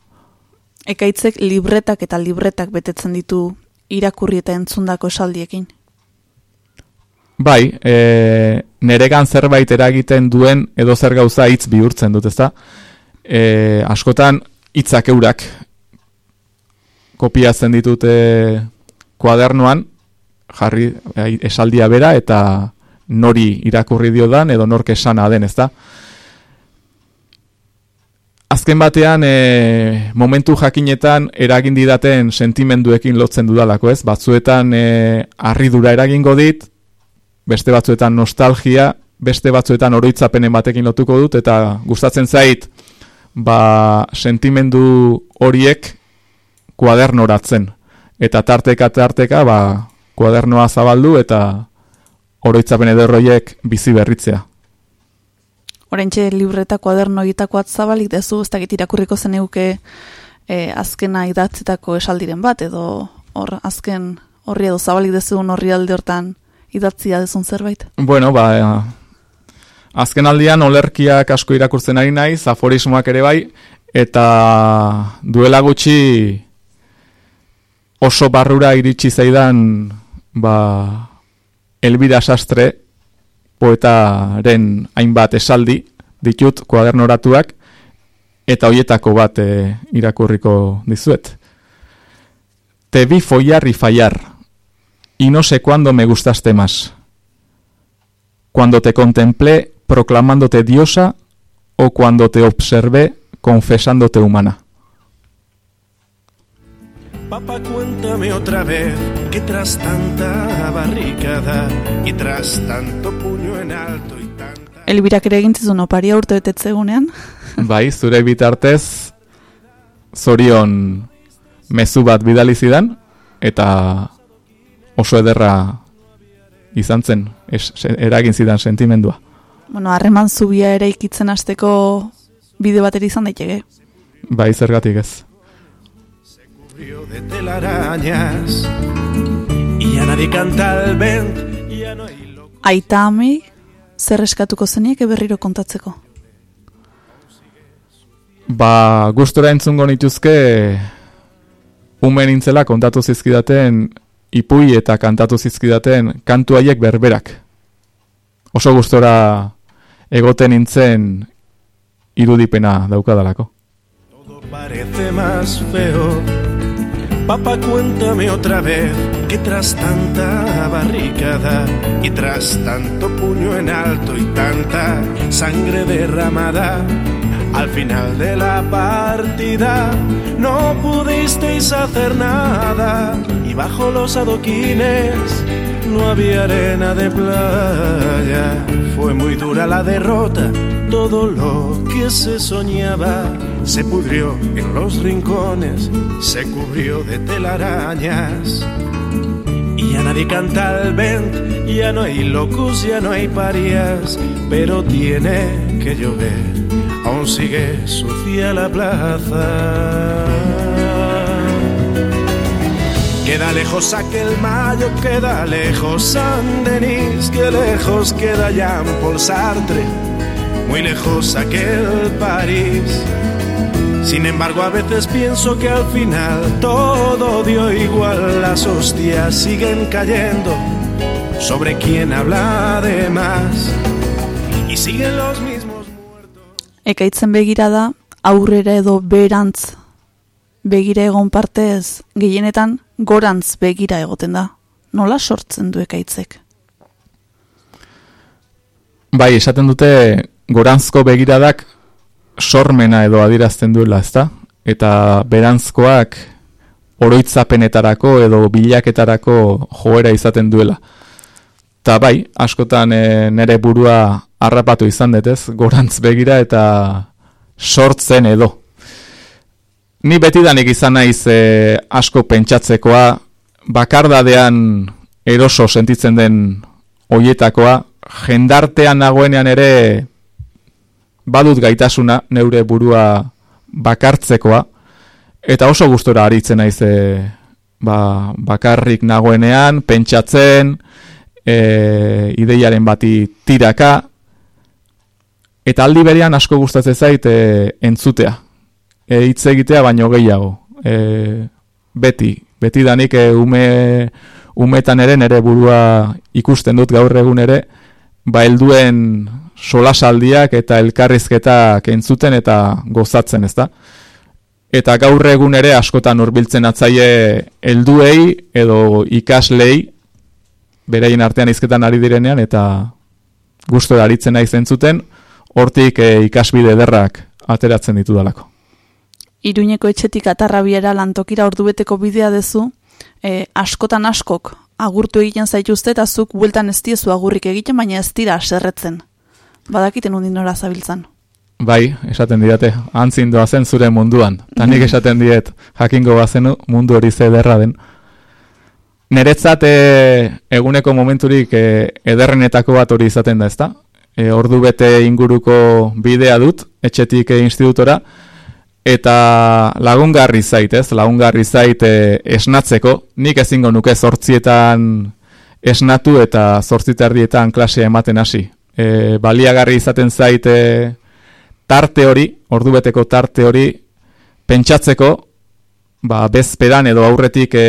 ekaitzek libretak eta libretak betetzen ditu irakurri eta entzundako esaldiekin. Bai, e, neregan zerbait eragiten duen edo zer gauza hitz bihurtzen dut, ezta? E, askotan hitzak eurak kopiatzen ditut e, kuadernoan, jarri e, esaldia bera eta nori irakurri diodan edo nork esana den, ezta? Azken batean, e, momentu jakinetan eragin didaten sentimenduekin lotzen dudalako, ez? Batzuetan e, arridura eragingo dit, beste batzuetan nostalgia, beste batzuetan oroitzapenen batekin lotuko dut, eta gustatzen zait, ba, sentimendu horiek kuadernoratzen. Eta tarteka tarteka, ba, kuadernoa zabaldu eta oroitzapen ederroiek bizi berritzea. Horentxe libreta kuaderno egitako atzabalik dezu, ez dakit irakurriko zen euke e, azkena idatzetako esaldiren bat, edo hor azken horri edo zabalik dezun horri alde hortan idatzia dezun zerbait. Bueno, ba, e, azken aldian olerkiak asko irakurtzen ari naiz, aforismoak ere bai, eta duela gutxi oso barrura iritsi zaidan ba, Elbira Sastre poetaren hainbat esaldi ditut kuadernoratuak eta hoietako bat e, irakurriko dizuet. Te vi follar y fallar y no sé cuándo me gustaste más. Cuando te contemplé proclamándote diosa o cuando te observé confesándote humana. Papá, cuéntame otra vez que tras tanta barricada y tras tanto puño en alto y tanta... Elbirak ere egin zizun oparia urte betetzegunean. Bai, zure bitartez zorion mezu bat bidali zidan eta oso ederra izan zen es, se- eragin zidan sentimendua. Bueno, harreman zubia ere ikitzen hasteko bide bat ere izan daiteke. Bai, zergatik ez. Cubrió de telarañas y ya nadie canta al vent, ya no hay lo Aita amei, zer eskatuko zeniek berriro kontatzeko. Ba, gustora entzungo nituzke ume nintzela kontatu zizkidaten ipui eta kantatu zizkidaten kantu haiek berberak. Oso gustora egoten nintzen irudipena daukadalako. Todo parece más feo. Papá, cuéntame otra vez que tras tanta barricada y tras tanto puño en alto y tanta sangre derramada, al final de la partida no pudisteis hacer nada y bajo los adoquines no había arena de playa. Fue muy dura la derrota, todo lo que se soñaba se pudrió en los rincones, se cubrió de telarañas. Y ya nadie canta al vent, ya no hay locos, ya no hay parias, pero tiene que llover, aún sigue sucia la plaza. Queda lejos aquel mayo, queda lejos San Denis, que lejos queda Jean Paul Sartre, muy lejos aquel París. Sin embargo, a veces pienso que al final todo dio igual, las hostias siguen cayendo sobre quien habla de más y siguen los mismos muertos. Ekaitzen begira da, aurrera edo berantz begira egon partez, gehienetan gorantz begira egoten da. Nola sortzen du ekaitzek? Bai, esaten dute goranzko begiradak sormena edo adirazten duela, ezta? Eta berantzkoak oroitzapenetarako edo bilaketarako joera izaten duela. Ta bai, askotan e, nere burua harrapatu izan dut, ez? Gorantz begira eta sortzen edo. Ni betidanik izan naiz e, asko pentsatzekoa, bakardadean eroso sentitzen den hoietakoa, jendartean nagoenean ere badut gaitasuna neure burua bakartzekoa, eta oso gustora aritzen naiz e, ba, bakarrik nagoenean, pentsatzen, e, ideiaren bati tiraka, eta aldi berean asko gustatzen zait e, entzutea. E, hitz egitea baino gehiago. E, beti, beti danik e, ume, umetan ere nere burua ikusten dut gaur egun ere, ba helduen solasaldiak eta elkarrizketak entzuten eta gozatzen, ezta? Eta gaur egun ere askotan hurbiltzen atzaie helduei edo ikaslei bereien artean hizketan ari direnean eta gustora aritzen naiz entzuten, hortik e, ikasbide ederrak ateratzen ditudalako. Iruñeko etxetik atarrabiera lantokira ordubeteko bidea dezu, e, askotan askok agurtu egiten zaituzte eta zuk bueltan ez diezu agurrik egiten, baina ez dira aserretzen. Badakiten undin nora zabiltzan. Bai, esaten didate, antzin zen zure munduan. Ta nik esaten diet, jakingo bazenu, mundu hori ze ederra den. Neretzat e, eguneko momenturik e, ederrenetako bat hori izaten da, ezta? E, ordu bete inguruko bidea dut, etxetik e, institutora, eta lagungarri zait, ez? Lagungarri zait e, esnatzeko, nik ezingo nuke zortzietan esnatu eta zortzitardietan klasea ematen hasi. E, baliagarri izaten zait e, tarte hori, ordubeteko tarte hori, pentsatzeko, ba, bezperan edo aurretik e,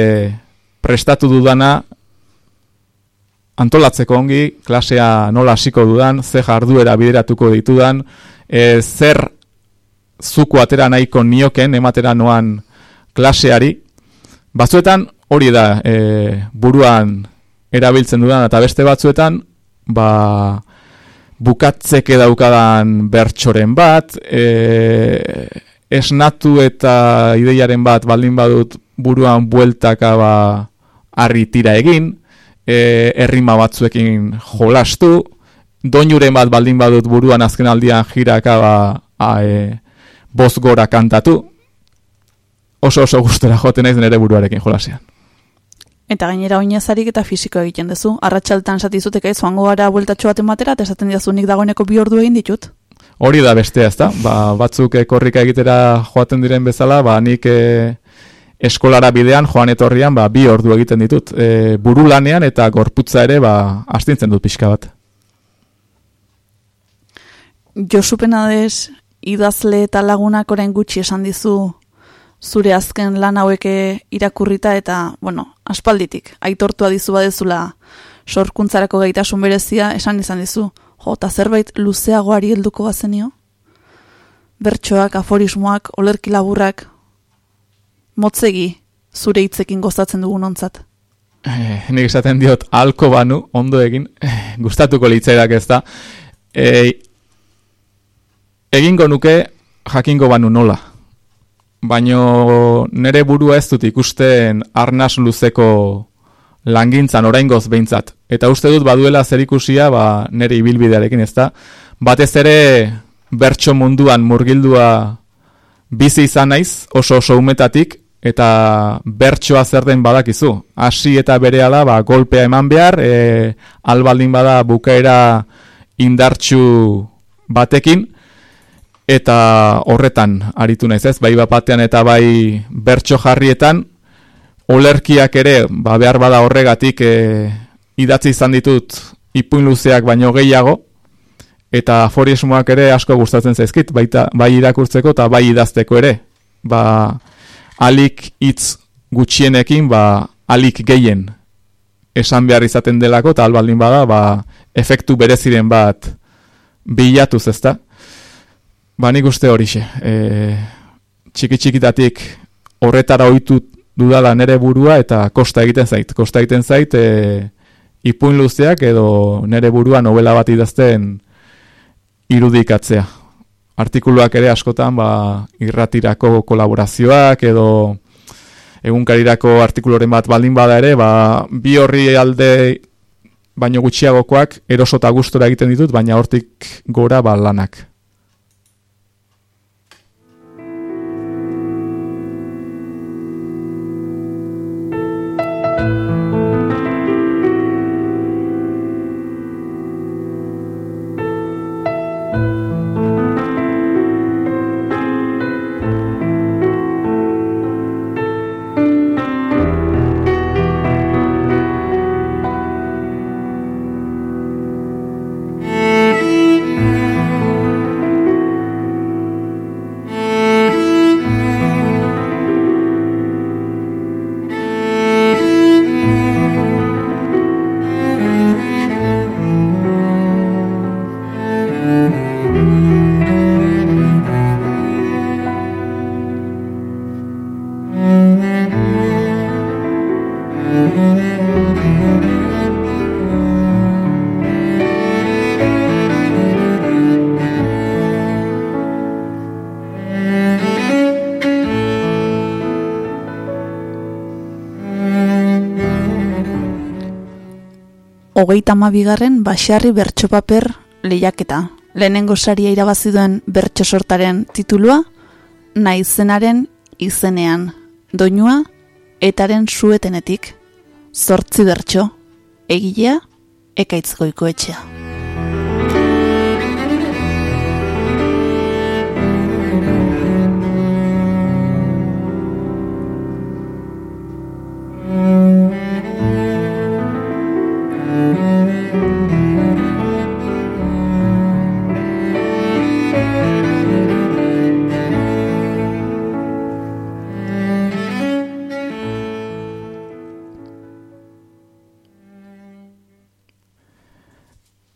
prestatu dudana, antolatzeko ongi, klasea nola hasiko dudan, ze jarduera bideratuko ditudan, e, zer zuku atera nahiko nioken, ematera noan klaseari, batzuetan hori da e, buruan erabiltzen dudan, eta beste batzuetan, ba, bukatzeke daukadan bertsoren bat, e, esnatu eta ideiaren bat baldin badut buruan bueltaka ba harri tira egin, e, errima batzuekin jolastu, doinuren bat baldin badut buruan azken aldian jiraka ba, a, e, boz gora kantatu, oso oso gustora joten naiz nere buruarekin jolasean. Eta gainera oinazarik eta fisiko egiten duzu. Arratxaltan zatizutek ez, joango gara bueltatxo bat ematera, eta esaten diazu nik dagoeneko bi ordu egin ditut. Hori da bestea, ezta? Ba, batzuk e, korrika egitera joaten diren bezala, ba, nik e, eskolara bidean, joan etorrian, ba, bi ordu egiten ditut. E, buru lanean eta gorputza ere, ba, astintzen dut pixka bat. Josupen adez, idazle eta lagunak orain gutxi esan dizu zure azken lan haueke irakurrita eta, bueno, aspalditik, aitortua dizu badezula sorkuntzarako gaitasun berezia esan izan dizu. Jo, eta zerbait luzeagoari helduko bazenio? Bertsoak, aforismoak, olerki laburrak, motzegi zure hitzekin gozatzen dugun ontzat. Eh, nik esaten diot, alko banu, ondo egin, eh, gustatuko litzaidak ez da. Eh, egingo nuke, jakingo banu nola. Baino nere burua ez dut ikusten arnas luzeko langintzan oraingoz behintzat. Eta uste dut baduela zer ikusia ba, nere ibilbidearekin ez da. Batez ere bertso munduan murgildua bizi izan naiz oso oso umetatik eta bertsoa zer den badakizu. Hasi eta berehala ba golpea eman behar, e, albaldin bada bukaera indartsu batekin eta horretan aritu naiz ez, bai batean eta bai bertso jarrietan olerkiak ere ba behar bada horregatik e, idatzi izan ditut ipuin luzeak baino gehiago eta aforismoak ere asko gustatzen zaizkit, baita, bai irakurtzeko eta bai idazteko ere. Ba, alik hitz gutxienekin ba alik gehien esan behar izaten delako eta albaldin bada ba efektu bereziren bat bilatuz ezta ba nik uste horixe e, txiki txikitatik horretara ohitu dudala nere burua eta kosta egiten zait. Kosta egiten zait e, ipuin luzeak edo nere burua novela bat idazten irudikatzea. Artikuluak ere askotan ba, irratirako kolaborazioak edo egunkarirako artikuluren bat baldin bada ere, ba, bi horri alde baino gutxiagokoak erosota gustora egiten ditut, baina hortik gora ba lanak. Hogeita bigarren basarri bertxopaper lehiaketa. Lehenengo saria irabazi duen bertso sortaren titulua, naizenaren izenean, doinua, etaren suetenetik, zortzi bertso, egilea, ekaitzgoiko etxea.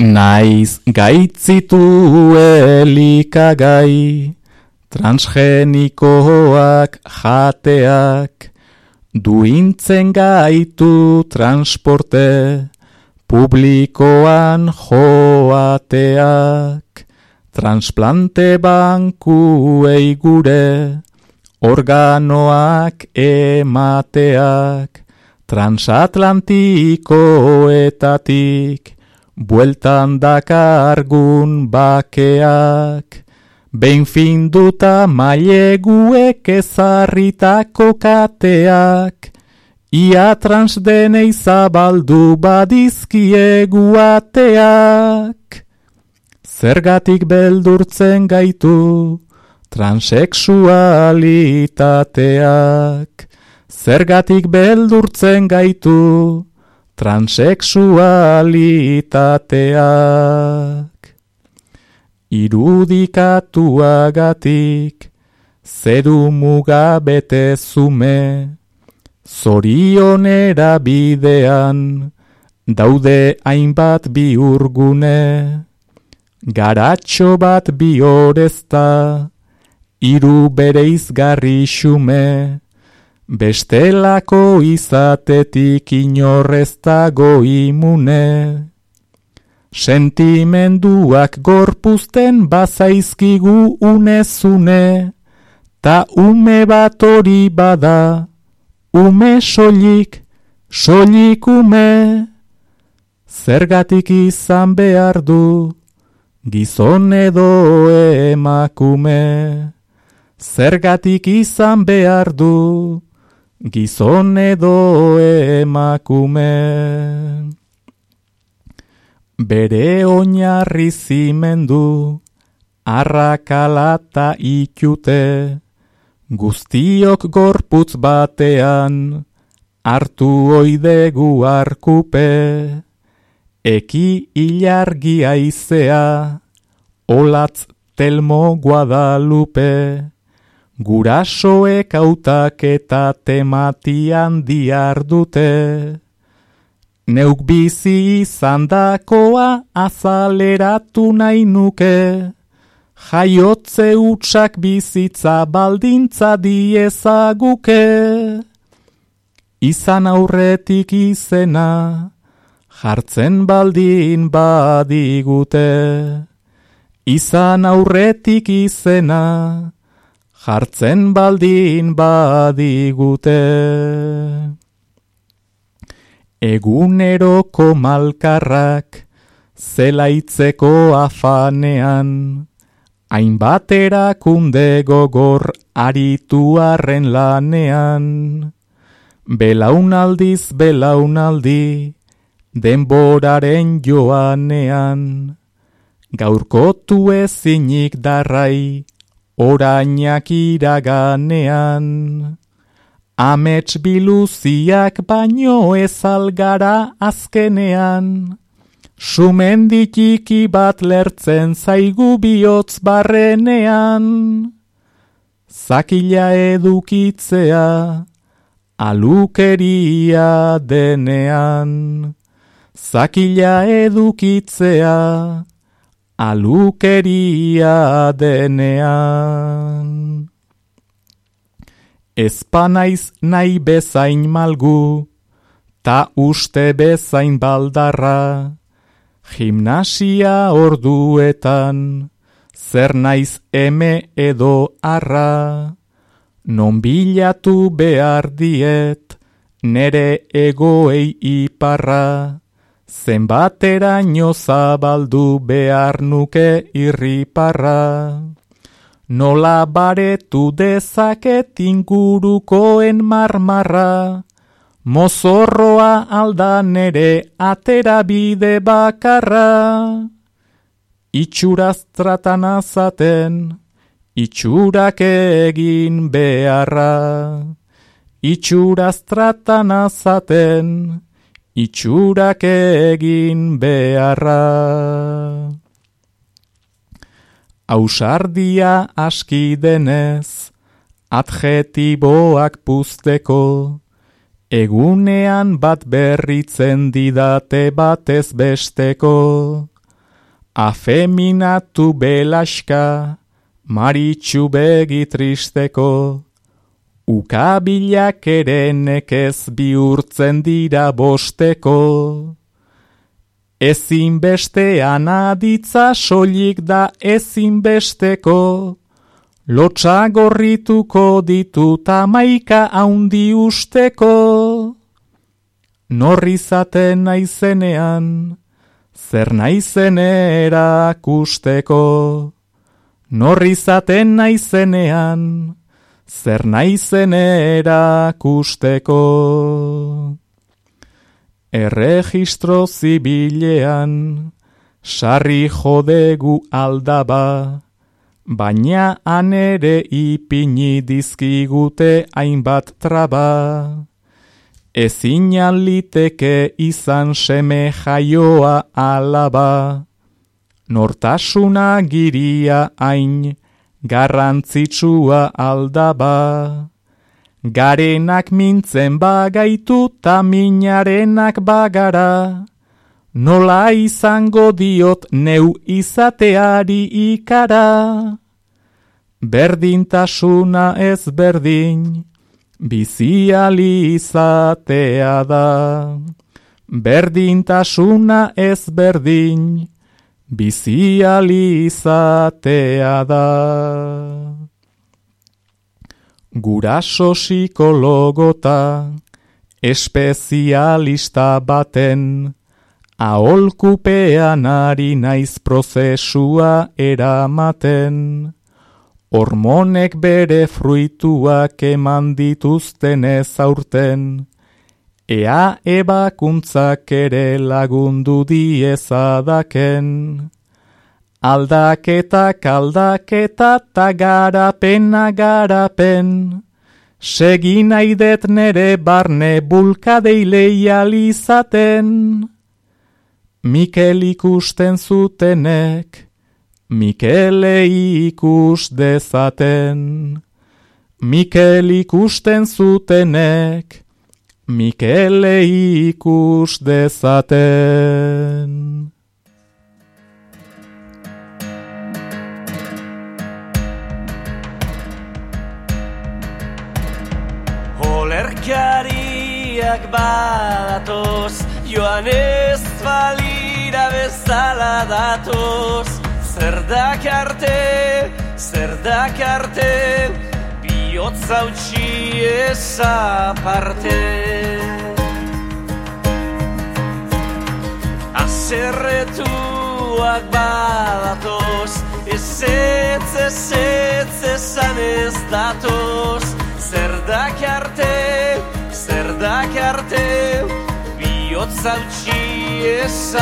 Naiz gaitzitu elikagai, transgenikoak jateak, duintzen gaitu transporte, publikoan joateak, transplante banku gure, organoak emateak, transatlantikoetatik, bueltan dakargun bakeak, behin finduta maileguek ezarritako kateak, ia transdenei zabaldu badizkiegu ateak. Zergatik beldurtzen gaitu, transexualitateak. Zergatik beldurtzen gaitu, transexualitateak. Irudikatuagatik, zeru muga bete zume, zorionera bidean, daude hainbat biurgune, garatxo bat biorezta, iru bere izgarri xume, bestelako izatetik inorreztago imune. Sentimenduak gorpuzten bazaizkigu unezune, ta ume bat hori bada, ume solik, solik ume. Zergatik izan behar du, gizon edo emakume. Zergatik izan behar du, gizon edo emakume. Bere oinarri zimendu, arrakalata ikute, guztiok gorputz batean, hartu oidegu arkupe, eki ilargi aizea, olatz telmo guadalupe, gurasoek autak eta tematian diar dute. Neuk bizi izan dakoa azaleratu nahi nuke, jaiotze utxak bizitza baldintza diezaguke. Izan aurretik izena, jartzen baldin badigute. Izan aurretik izena, jartzen baldin badigute. Eguneroko malkarrak zelaitzeko afanean, hainbat erakunde gogor arituarren lanean. Belaunaldiz belaunaldi, denboraren joanean, gaurkotu ezinik darrai, orainak iraganean. Amets biluziak baino ezalgara azkenean, sumendikiki bat lertzen zaigu bihotz barrenean. Zakila edukitzea, alukeria denean. Zakila edukitzea, alukeria denean. Espanaiz nahi bezain malgu, ta uste bezain baldarra, gimnasia orduetan, zer naiz eme edo arra, non bilatu behar diet, nere egoei iparra, zenbatera zabaldu behar nuke irriparra. Nola baretu dezaket ingurukoen marmarra, mozorroa aldan ere atera bide bakarra. Itxuraz tratan azaten, itxurak egin beharra. Itxuraz tratan azaten, itxurak egin beharra. Ausardia aski denez, adjetiboak puzteko, egunean bat berritzen didate batez besteko. Afeminatu belaska, maritxu begi tristeko, ukabilak ere nekez bihurtzen dira bosteko. Ezin bestean aditza soilik da ezin besteko, Lotsa gorrituko ditu tamaika haundi usteko. Norrizaten naizenean, zer naizen erakusteko. Norrizaten naizenean, zer naizen erakusteko. Erregistro zibilean, sarri jodegu aldaba, baina anere ipini dizkigute hainbat traba. Ezin liteke izan seme jaioa alaba, nortasuna giria hain garrantzitsua aldaba. Garenak mintzen bagaitu ta minarenak bagara, nola izango diot neu izateari ikara. Berdintasuna ez berdin, biziali izatea da. Berdintasuna ez berdin, biziali izatea da. Guraso psikologota, espezialista baten, aholkupean ari naiz prozesua eramaten. Hormonek bere fruituak eman dituzten aurten, ea ebakuntzak ere lagundu diezadaken. Aldaketak aldaketa ta garapena garapen, Segin aidet nere barne bulkadeilei alizaten. Mikel ikusten zutenek, Mikele ikus dezaten. Mikel ikusten zutenek, Mikele ikus dezaten. Olerkariak badatoz, joan ez balira bezala datoz. Zer dakarte, zer dakarte, bihotza utxi ez aparte. Azerretuak badatoz, ez ez ez ez datoz. Zer dakarte, zer dakarte, bihotza utxi ez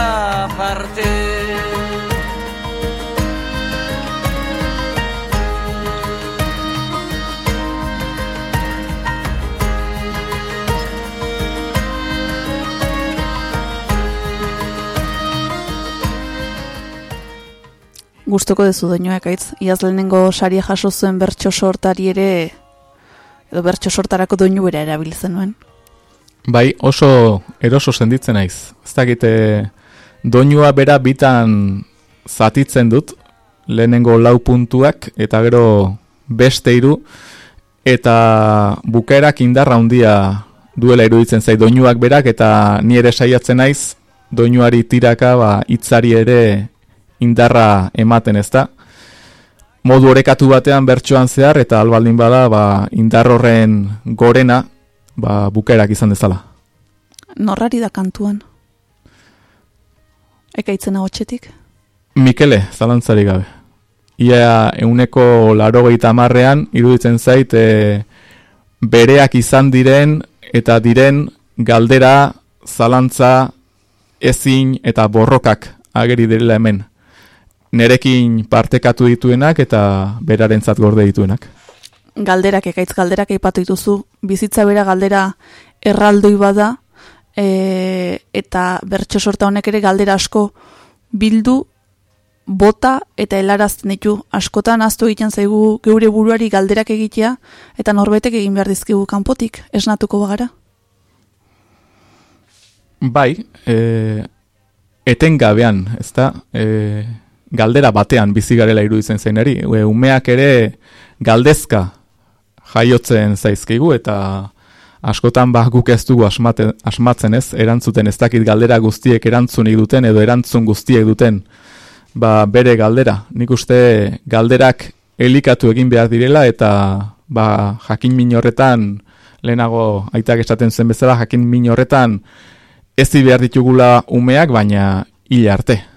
Gustuko dezu doinoak aitz, iaz lehenengo saria jaso zuen bertso sortari ere, edo bertso sortarako doinu bera erabiltzen nuen. Bai, oso eroso senditzen naiz. Ez dakite doinua bera bitan zatitzen dut, lehenengo lau puntuak, eta gero beste hiru eta bukaerak indarra handia duela iruditzen zait doinuak berak, eta ni ere saiatzen naiz, doinuari tiraka, ba, itzari ere indarra ematen ez da. Modu orekatu batean bertsoan zehar, eta albaldin bada, ba, indar horren gorena, ba, bukaerak izan dezala. Norrari da kantuan? Eka itzena hotxetik? Mikele, zalantzari gabe. Ia euneko laro marrean, iruditzen zait, e, bereak izan diren eta diren galdera, zalantza, ezin eta borrokak ageri direla hemen. Nerekin partekatu dituenak eta berarentzat gorde dituenak. Galderak, ekaitz galderak aipatu dituzu, bizitza bera galdera erraldoi bada, e, eta bertso sorta honek ere galdera asko bildu, bota eta helarazten ditu. Askotan aztu egiten zaigu geure buruari galderak egitea, eta norbetek egin behar dizkigu kanpotik, esnatuko bagara. Bai, e, etengabean, ez da, e, galdera batean bizi garela iruditzen zainari. E, umeak ere galdezka jaiotzen zaizkigu eta askotan ba guk ez dugu asmaten, asmatzen ez, erantzuten ez dakit galdera guztiek erantzunik duten edo erantzun guztiek duten ba, bere galdera. Nik uste galderak elikatu egin behar direla eta ba, jakin min horretan lehenago aitak esaten zen bezala jakin min horretan ez behar ditugula umeak baina hil arte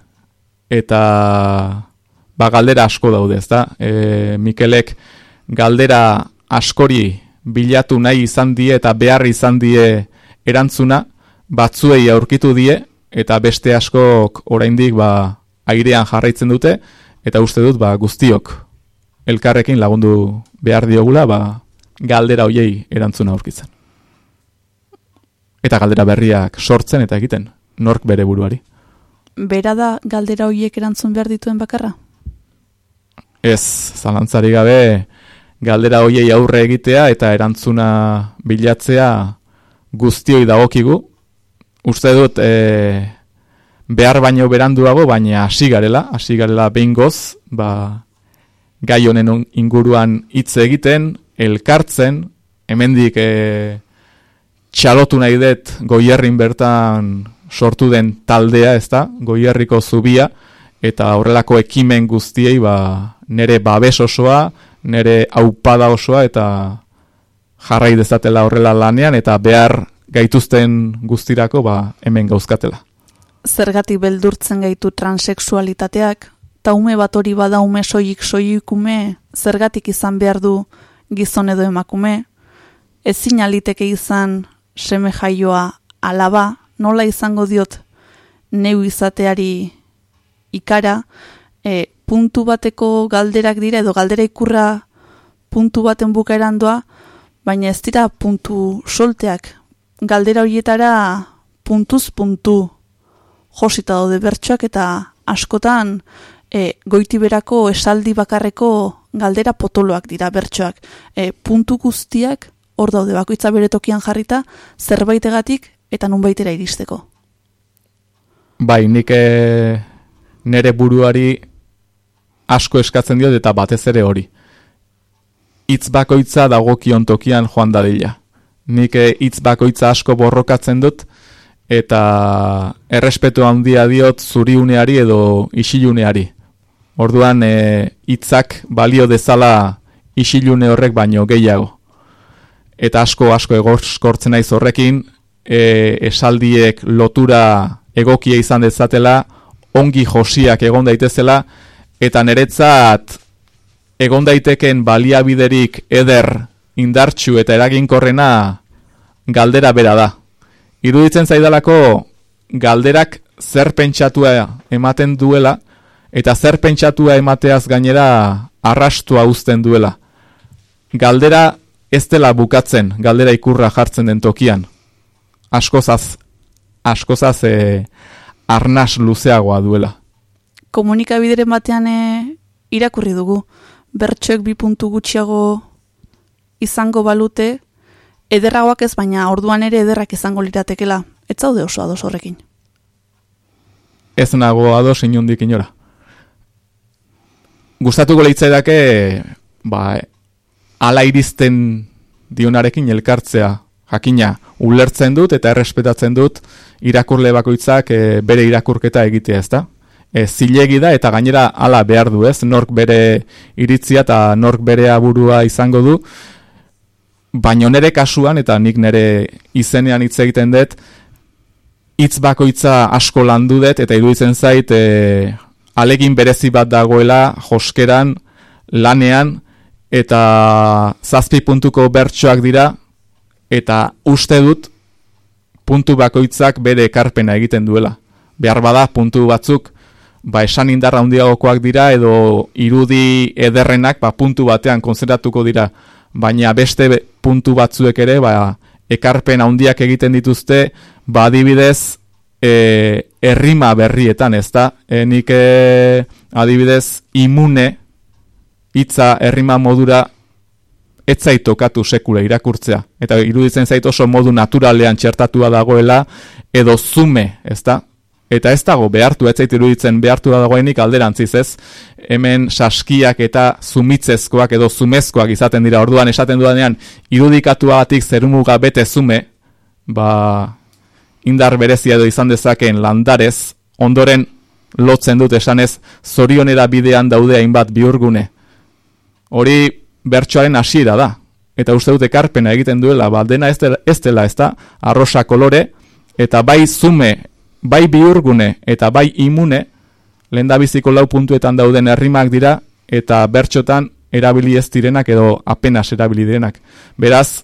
eta ba, galdera asko daude ezta e, Mikelek galdera askori bilatu nahi izan die eta behar izan die erantzuna batzuei aurkitu die eta beste askok oraindik ba airean jarraitzen dute eta uste dut ba guztiok elkarrekin lagundu behar diogula ba galdera hoiei erantzuna aurkitzen. Eta galdera berriak sortzen eta egiten nork bere buruari. Bera da galdera hoiek erantzun behar dituen bakarra? Ez, zalantzari gabe galdera hoiei aurre egitea eta erantzuna bilatzea guztioi dagokigu. Uste dut e, behar baino beranduago, baina hasi garela, hasi garela behin ba, gai honen inguruan hitz egiten, elkartzen, hemendik e, txalotu nahi dut goierrin bertan sortu den taldea, ez da, goierriko zubia, eta horrelako ekimen guztiei ba, nere babes osoa, nere aupada osoa eta jarrai dezatela horrela lanean eta behar gaituzten guztirako ba hemen gauzkatela. Zergatik beldurtzen gaitu transexualitateak, ta ume bat hori bada ume soilik soikume, zergatik izan behar du gizon edo emakume, ezin aliteke izan seme jaioa alaba, nola izango diot neu izateari ikara, e, puntu bateko galderak dira edo galdera ikurra puntu baten bukaeran doa, baina ez dira puntu solteak. Galdera horietara puntuz puntu josita daude bertsoak eta askotan e, goitiberako esaldi bakarreko galdera potoloak dira bertsoak. E, puntu guztiak hor daude bakoitza bere tokian jarrita zerbaitegatik eta nunbaitera iristeko. Bai, nik e, nere buruari asko eskatzen diot eta batez ere hori. Itz bakoitza dagokion tokian joan dadila. Nik eh, hitz bakoitza asko borrokatzen dut eta errespetu handia diot zuriuneari edo isiluneari. Orduan eh, hitzak balio dezala isilune horrek baino gehiago. Eta asko asko egoskortzen naiz horrekin e, esaldiek lotura egokia izan dezatela, ongi josiak egon daitezela, eta niretzat egon daiteken baliabiderik eder indartxu eta eraginkorrena galdera bera da. Iruditzen zaidalako galderak zer pentsatua ematen duela eta zer pentsatua emateaz gainera arrastua uzten duela. Galdera ez dela bukatzen, galdera ikurra jartzen den tokian. Askozaz, askozaz e, arnas luzeagoa duela komunikabideren batean e, irakurri dugu. Bertxoek bi puntu gutxiago izango balute, ederragoak ez baina orduan ere ederrak izango liratekela. Ez zaude oso ados horrekin. Ez nago ados inundik inora. Gustatuko lehitzai ba, ala irizten dionarekin elkartzea, jakina, ulertzen dut eta errespetatzen dut irakurle bakoitzak e, bere irakurketa egitea ez da e, zilegi da eta gainera hala behar du, ez? Nork bere iritzia eta nork bere aburua izango du. Baino nere kasuan eta nik nere izenean hitz egiten dut hitz bakoitza asko landu dut eta iruditzen zait e, alegin berezi bat dagoela joskeran lanean eta zazpi puntuko bertsoak dira eta uste dut puntu bakoitzak bere ekarpena egiten duela. Behar bada puntu batzuk ba, esan indarra handiagokoak dira edo irudi ederrenak ba, puntu batean konzentratuko dira, baina beste puntu batzuek ere ba, ekarpen handiak egiten dituzte, ba, adibidez e, errima berrietan, ez da? E, nik e, adibidez imune hitza errima modura ez zaitokatu sekule irakurtzea. Eta iruditzen zait oso modu naturalean txertatua dagoela edo zume, ez da? eta ez dago behartu ez zait iruditzen behartu da dagoenik alderantziz ez hemen saskiak eta zumitzezkoak edo zumezkoak izaten dira orduan esaten dudanean irudikatuagatik zerumuga bete zume ba indar berezia edo izan dezakeen landarez ondoren lotzen dut esanez zorionera bidean daude hainbat biurgune Hori bertsoaren hasiera da. Eta uste dut ekarpena egiten duela, ba, dena ez dela, ez dela, ez da, arrosa kolore, eta bai zume, bai biurgune, eta bai imune, lehen da biziko lau puntuetan dauden herrimak dira, eta bertxotan erabili ez direnak edo apenas erabili direnak. Beraz,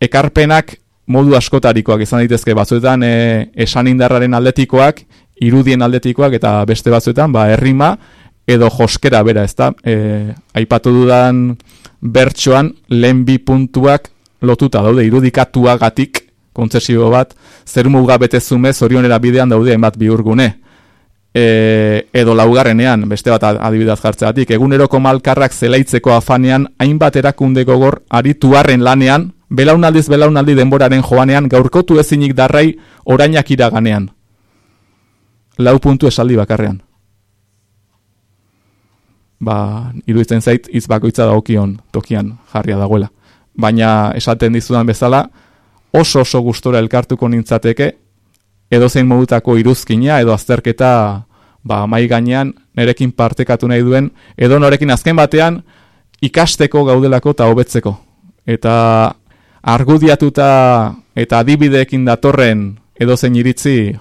ekarpenak modu askotarikoak izan daitezke batzuetan e, esan indarraren aldetikoak, irudien aldetikoak eta beste batzuetan ba, errima edo joskera bera, ezta? E, aipatu dudan bertsoan lehen bi puntuak lotuta daude irudikatuagatik kontzesio bat, zer muga betezume zorionera bidean daude hainbat biurgune. E, edo laugarrenean, beste bat adibidaz jartzeatik, eguneroko malkarrak zelaitzeko afanean, hainbat erakunde gogor arituarren lanean, belaunaldiz belaunaldi denboraren joanean, gaurkotu ezinik darrai orainak iraganean. Lau puntu esaldi bakarrean. Ba, iruditzen zait, izbakoitza dagokion tokian jarria dagoela. Baina esaten dizudan bezala, oso oso gustora elkartuko nintzateke, edo zein modutako iruzkina edo azterketa ba, mai gainean nerekin partekatu nahi duen, edo norekin azken batean ikasteko gaudelako eta hobetzeko. Eta argudiatuta eta adibideekin datorren edo zein iritzi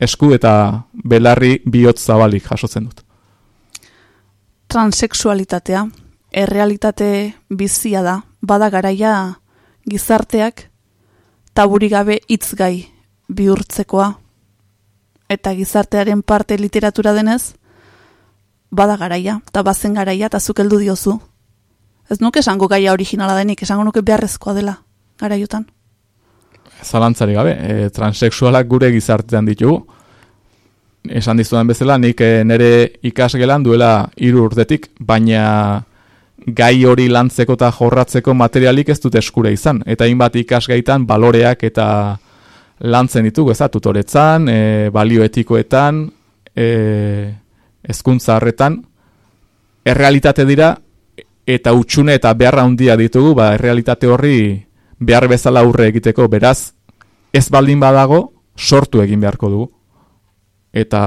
esku eta belarri bihotz zabalik jasotzen dut. Transexualitatea, errealitate bizia da, bada garaia gizarteak taburi gabe hitz gai bihurtzekoa. Eta gizartearen parte literatura denez bada garaia eta bazen garaia eta zuk heldu diozu. Ez nuke esango gaia originala denik esango nuke beharrezkoa dela garaiotan. Zalantzari gabe, e, transexualak gure gizartean ditugu esan dizudan bezala nik e, nere ikasgelan duela hiru urtetik baina gai hori lantzeko eta jorratzeko materialik ez dute eskure izan. Eta hainbat ikasgaitan baloreak eta lantzen ditugu, ez da, tutoretzan, e, balioetikoetan, e, ezkuntza harretan, errealitate dira, eta utxune eta beharra handia ditugu, ba, errealitate horri behar bezala aurre egiteko, beraz, ez baldin badago, sortu egin beharko dugu. Eta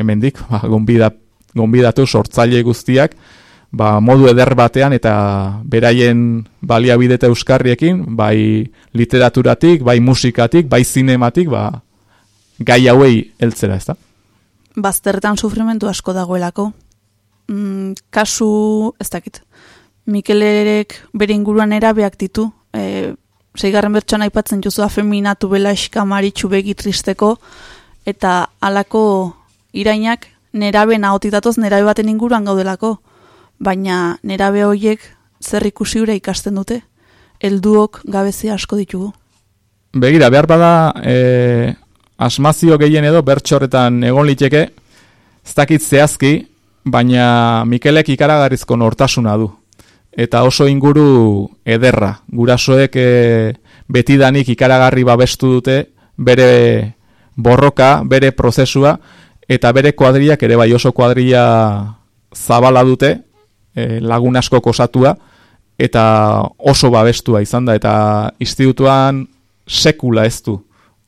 hemendik, ba, gonbidatu sortzaile guztiak, ba, modu eder batean eta beraien baliabide eta euskarriekin, bai literaturatik, bai musikatik, bai zinematik, ba, gai hauei heltzera, ez da? Bazterretan sufrimentu asko dagoelako. Mm, kasu, ez dakit, Mikelerek bere inguruan erabeak ditu, e, zeigarren bertsoan aipatzen juzu afeminatu bela eska maritxu begi tristeko, eta alako irainak nerabe nahotitatoz nerabe baten inguruan gaudelako baina nerabe horiek zer ikusi ikasten dute, helduok gabezia asko ditugu. Begira, behar bada e, asmazio gehien edo bertxorretan egon liteke, ez dakit zehazki, baina Mikelek ikaragarrizko nortasuna du. Eta oso inguru ederra. Gurasoek e, betidanik ikaragarri babestu dute bere borroka, bere prozesua, eta bere kuadriak ere bai oso kuadria zabala dute, e, lagun asko kosatua eta oso babestua izan da eta institutuan sekula ez du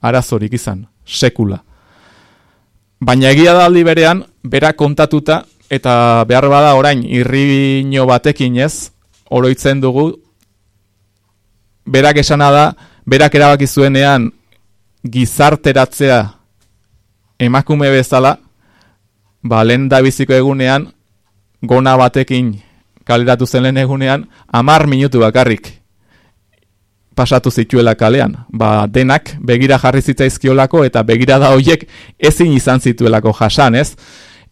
arazorik izan, sekula. Baina egia da aldi berean, bera kontatuta eta behar bada orain irriño batekin ez, oroitzen dugu, berak esana da, berak erabaki zuenean gizarteratzea emakume bezala, ba, lehen da biziko egunean, gona batekin kaleratu zen lehen egunean, amar minutu bakarrik pasatu zituela kalean. Ba, denak begira jarri zitzaizkiolako eta begira da hoiek ezin izan zituelako jasan, ez?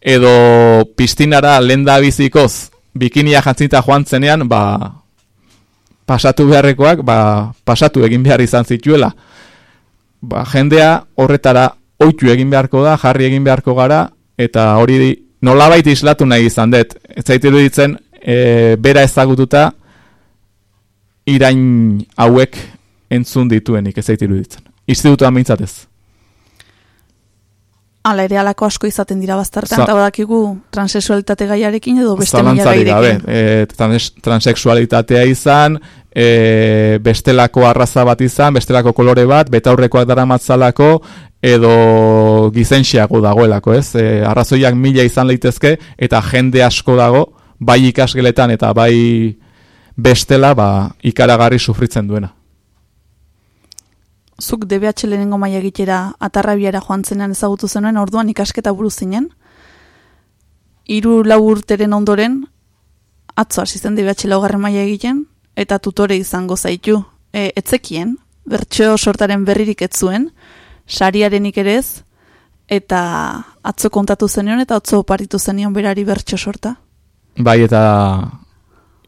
Edo pistinara lenda bizikoz bikinia jantzita joan zenean, ba, pasatu beharrekoak, ba, pasatu egin behar izan zituela. Ba, jendea horretara oitu egin beharko da, jarri egin beharko gara, eta hori nolabait islatu nahi izan dut. Ez zaitu ditzen, e, bera ezagututa, irain hauek entzun dituenik, ez zaitu ditzen. Institutua mintzatez. Ala ere alako asko izaten dira baztartan, eta badakigu transexualitate gaiarekin edo beste mila gairekin. E, transexualitatea izan, e, bestelako arraza bat izan, bestelako kolore bat, betaurrekoak dara matzalako, edo gizenxiago dagoelako, ez? E, arrazoiak mila izan leitezke, eta jende asko dago, bai ikasgeletan eta bai bestela ba, ikaragarri sufritzen duena. Zuk DBH lehenengo maia egitera atarrabiara joan zenean ezagutu zenuen, orduan ikasketa buru zinen. Hiru lau urteren ondoren, atzo zen DBH laugarren maia egiten, eta tutore izango zaitu. E, etzekien, bertxo sortaren berririk ez zuen, sariarenik ere ez, eta atzo kontatu zenion eta atzo oparitu zenion berari bertxo sorta. Bai, eta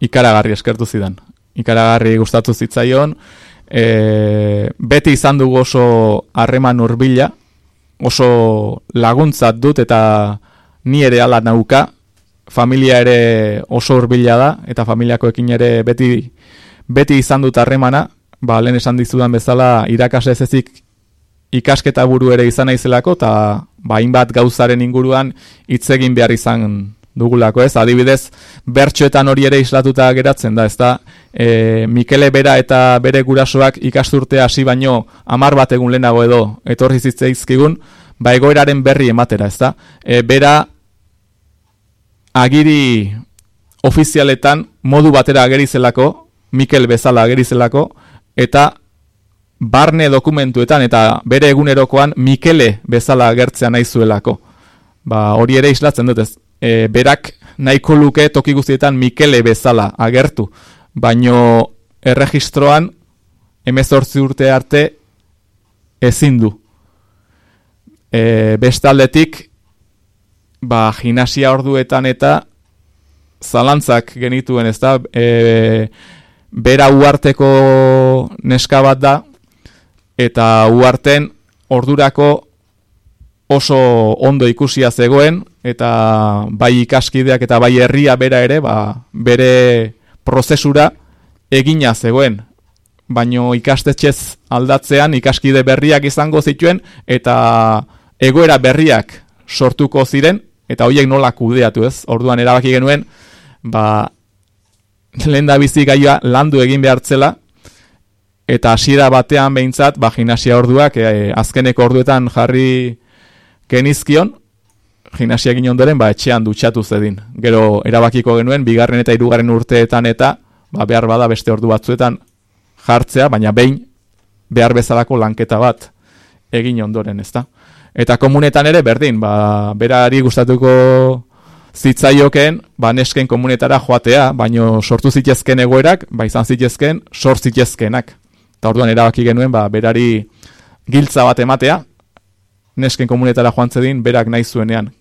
ikaragarri eskertu zidan. Ikaragarri gustatu zitzaion, e, beti izan dugu oso harreman urbila, oso laguntzat dut eta ni ere ala nauka, familia ere oso urbila da, eta familiakoekin ere beti, beti izan dut harremana, ba, lehen esan dizudan bezala irakasle ezik ikasketa buru ere izan naizelako eta ba hainbat gauzaren inguruan hitz egin behar izan dugulako, ez? Adibidez, bertxoetan hori ere islatuta geratzen da, ezta? E, Mikele bera eta bere gurasoak ikasturtea hasi baino hamar bat egun lehenago edo etorri zitzaizkigun, ba egoeraren berri ematera, ezta? E, bera agiri ofizialetan modu batera agerizelako, Mikel bezala agerizelako, eta barne dokumentuetan eta bere egunerokoan Mikele bezala agertzea nahi zuelako. Ba, hori ere islatzen dut ez. E, berak nahiko luke toki guztietan Mikele bezala agertu. Baino erregistroan emezortzi urte arte ezin du. E, bestaldetik ba, gimnasia orduetan eta zalantzak genituen ez da. E, bera uarteko neska bat da, eta uarten ordurako oso ondo ikusia zegoen, eta bai ikaskideak eta bai herria bera ere, ba, bere prozesura egina zegoen. Baino ikastetxez aldatzean ikaskide berriak izango zituen, eta egoera berriak sortuko ziren, eta hoiek nola kudeatu ez. Orduan erabaki genuen, ba, lehen da bizi gaia landu egin behartzela, eta hasiera batean behintzat, ba, gimnasia orduak, e, azkeneko orduetan jarri genizkion, gimnasia egin ondoren, ba, etxean dutxatu zedin. Gero, erabakiko genuen, bigarren eta hirugarren urteetan eta, ba, behar bada beste ordu batzuetan jartzea, baina behin behar bezalako lanketa bat egin ondoren, ezta? Eta komunetan ere, berdin, ba, berari gustatuko zitzaioken, ba, nesken komunetara joatea, baino sortu zitezken egoerak, ba, izan zitezken, sort zitezkenak. Eta orduan erabaki genuen, ba, berari giltza bat ematea, nesken komunetara joan zedin, berak nahi zuenean.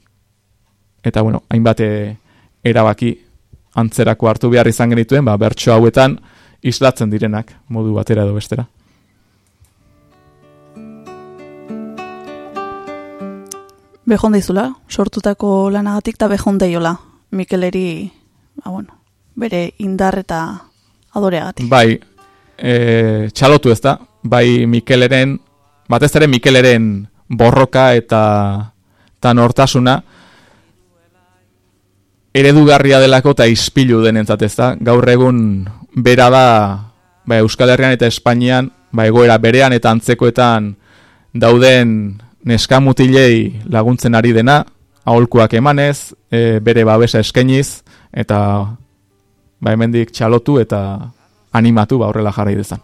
Eta, bueno, hainbat eh, erabaki antzerako hartu behar izan genituen, ba, bertso hauetan islatzen direnak, modu batera edo bestera. Behonda izula, sortutako lanagatik eta behonda iola. Mikeleri, ba, bueno, bere indar eta adoreagatik. Bai, e, txalotu ez da, bai Mikeleren, batez ere Mikeleren borroka eta tan hortasuna, eredugarria delako eta ispilu denentzat ez da. Gaur egun bera da ba, Euskal Herrian eta Espainian, ba, egoera berean eta antzekoetan dauden neskamutilei laguntzen ari dena, aholkuak emanez, e, bere babesa eskeniz, eta ba, hemendik txalotu eta animatu ba horrela jarrai dezan.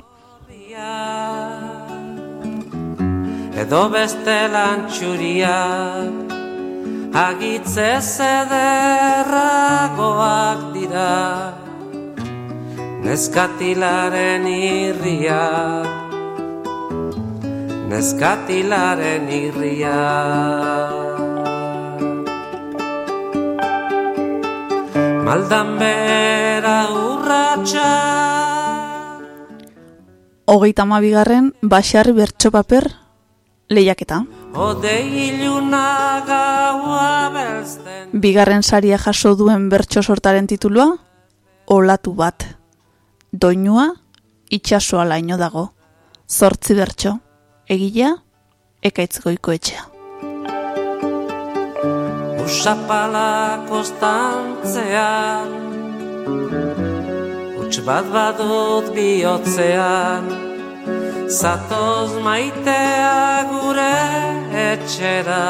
Edo beste lantxuria Agitze zederragoak dira. Neskatilaren irria Neskatilaren irria Maldan bera urratxa Hogeita bigarren Baxarri bertso paper lehiaketa. Bigarren saria jaso duen bertso sortaren titulua, Olatu bat. Doinua, itxasoa laino dago. Zortzi bertso, egila, ekaitz goiko etxea. Usapala kostantzean Uts bat badut bihotzean Zatoz maitea gure etxera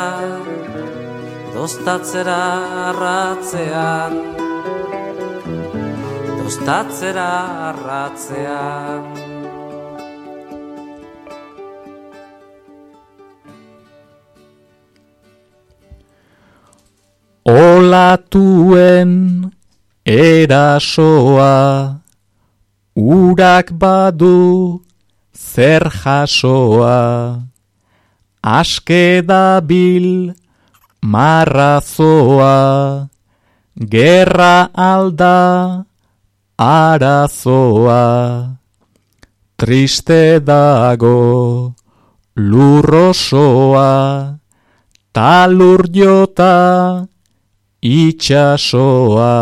Dostatzera arratzean. Kostatzera arratzean. Olatuen erasoa Urak badu zer jasoa? Aske dabil marrazoa Gerra alda arazoa. Triste dago lurrosoa Talur jota itxasoa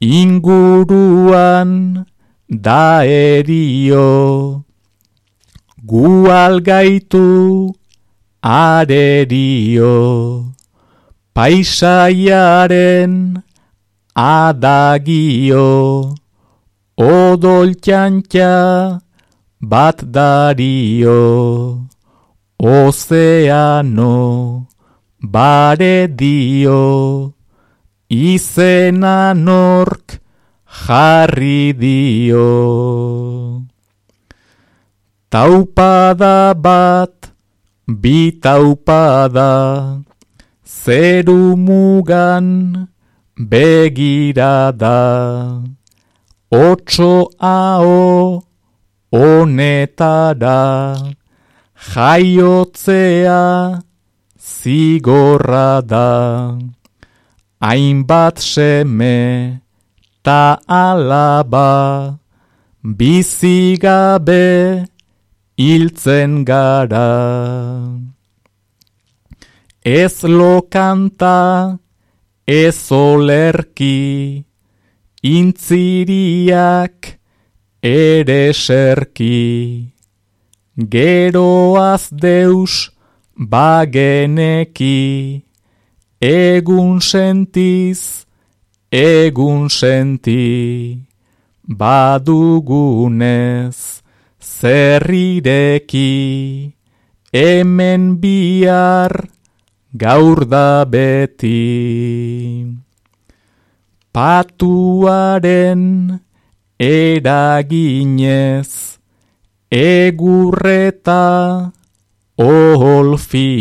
Inguruan da erio Gual gaitu arerio Paisaiaren adagio Odol txantxa bat dario. Ozeano bare dio Izena nork jarri dio Taupada bat, bi taupada, zeru mugan begirada. Otso hau honetara, jaiotzea zigorra da. Hainbat seme ta alaba, bizigabe hiltzen gara. Ez lokanta, ez olerki, intziriak ere serki. Geroaz deus bageneki, egun sentiz, egun senti, badugunez zerrireki, hemen bihar gaur da beti. Patuaren eraginez, egurreta oholfinez,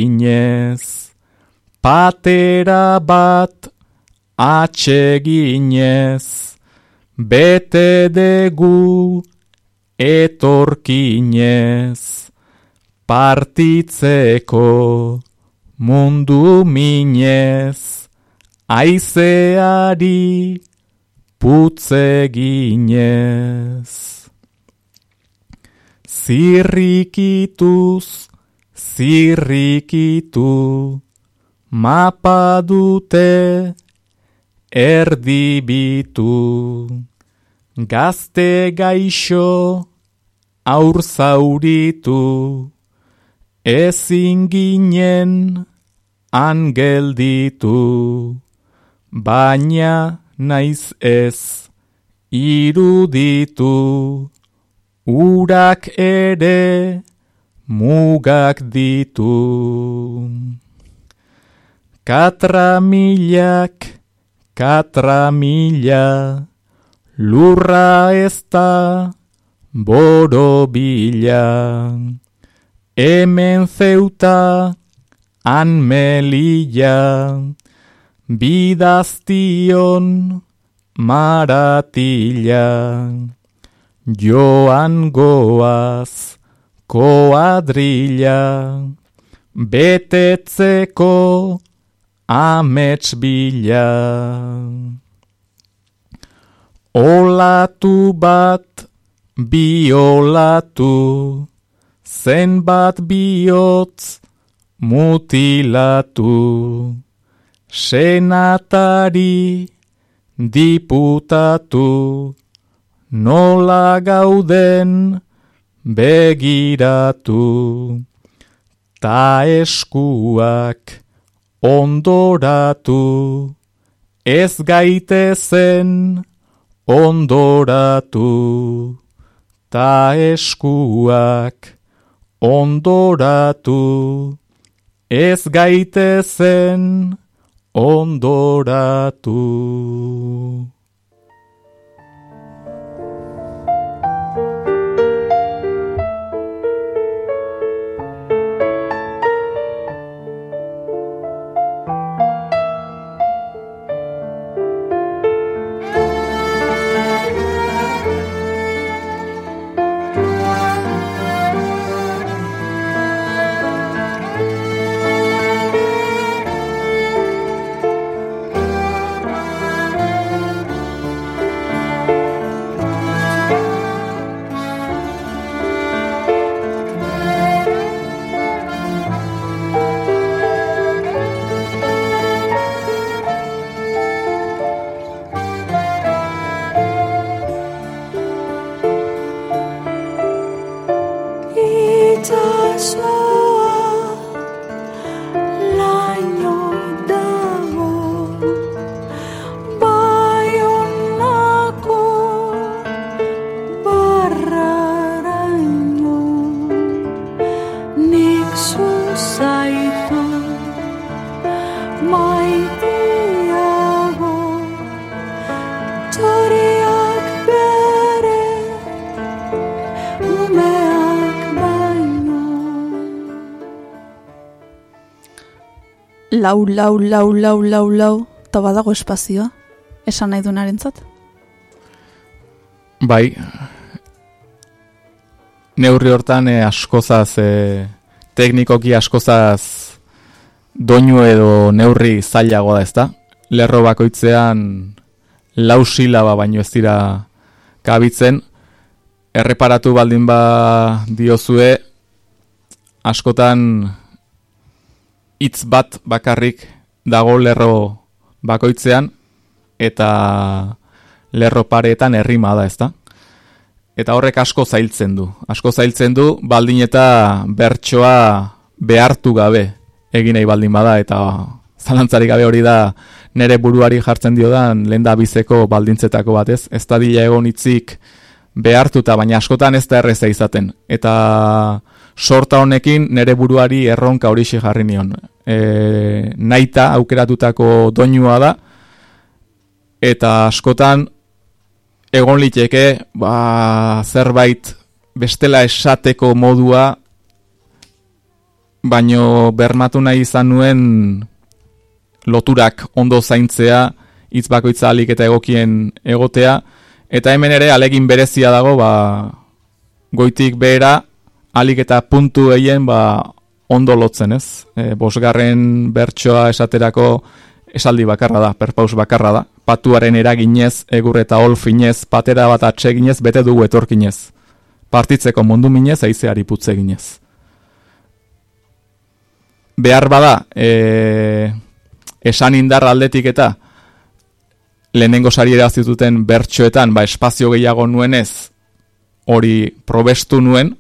patera bat atseginez, bete degu etorkinez, partitzeko mundu minez, aizeari putzeginez. Zirrikituz, zirrikitu, mapa dute erdibitu. Gazte gaixo aur zauritu, ezin ginen angelditu, baina naiz ez iruditu, urak ere mugak ditu. Katra milak, katra milak, lurra ez da boro bila. Hemen zeuta han melilla, bidaztion maratilla. Joan goaz koadrilla, betetzeko amets bila. Olatu bat biolatu, zenbat bihotz mutilatu, senatari diputatu, nola gauden begiratu, ta eskuak ondoratu, ez gaitezen ondoratu, ta eskuak ondoratu, ez gaitezen ondoratu. Lau, lau, lau, lau, lau, lau, eta badago espazioa, esan nahi dunaren zat? Bai, neurri hortan eh, askozaz, eh, teknikoki askozaz doinu edo neurri zailagoa da ezta? Lerro bakoitzean lau silaba baino ez dira kabitzen, erreparatu baldin ba diozue, askotan hitz bat bakarrik dago lerro bakoitzean eta lerro pareetan herrima da, ezta? Eta horrek asko zailtzen du. Asko zailtzen du baldin eta bertsoa behartu gabe egin nahi baldin bada eta zalantzarik gabe hori da nere buruari jartzen diodan lehen da bizeko baldintzetako batez. Ez da dila egon itzik behartuta, baina askotan ez da erreza izaten. Eta sorta honekin nere buruari erronka hori jarri nion. E, naita aukeratutako doinua da, eta askotan egon liteke ba, zerbait bestela esateko modua, baino bermatu nahi izan nuen loturak ondo zaintzea, hitz bakoitza alik eta egokien egotea, eta hemen ere alegin berezia dago, ba, goitik behera, alik eta puntu egin ba, ondo lotzen ez. E, bosgarren bertsoa esaterako esaldi bakarra da, perpaus bakarra da. Patuaren eraginez, egur eta olfinez, patera bat atseginez, bete dugu etorkinez. Partitzeko mundu minez, aizeari putze ginez. Behar bada, e, esan indar aldetik eta lehenengo sari erazituten bertsoetan, ba, espazio gehiago nuenez, hori probestu nuen,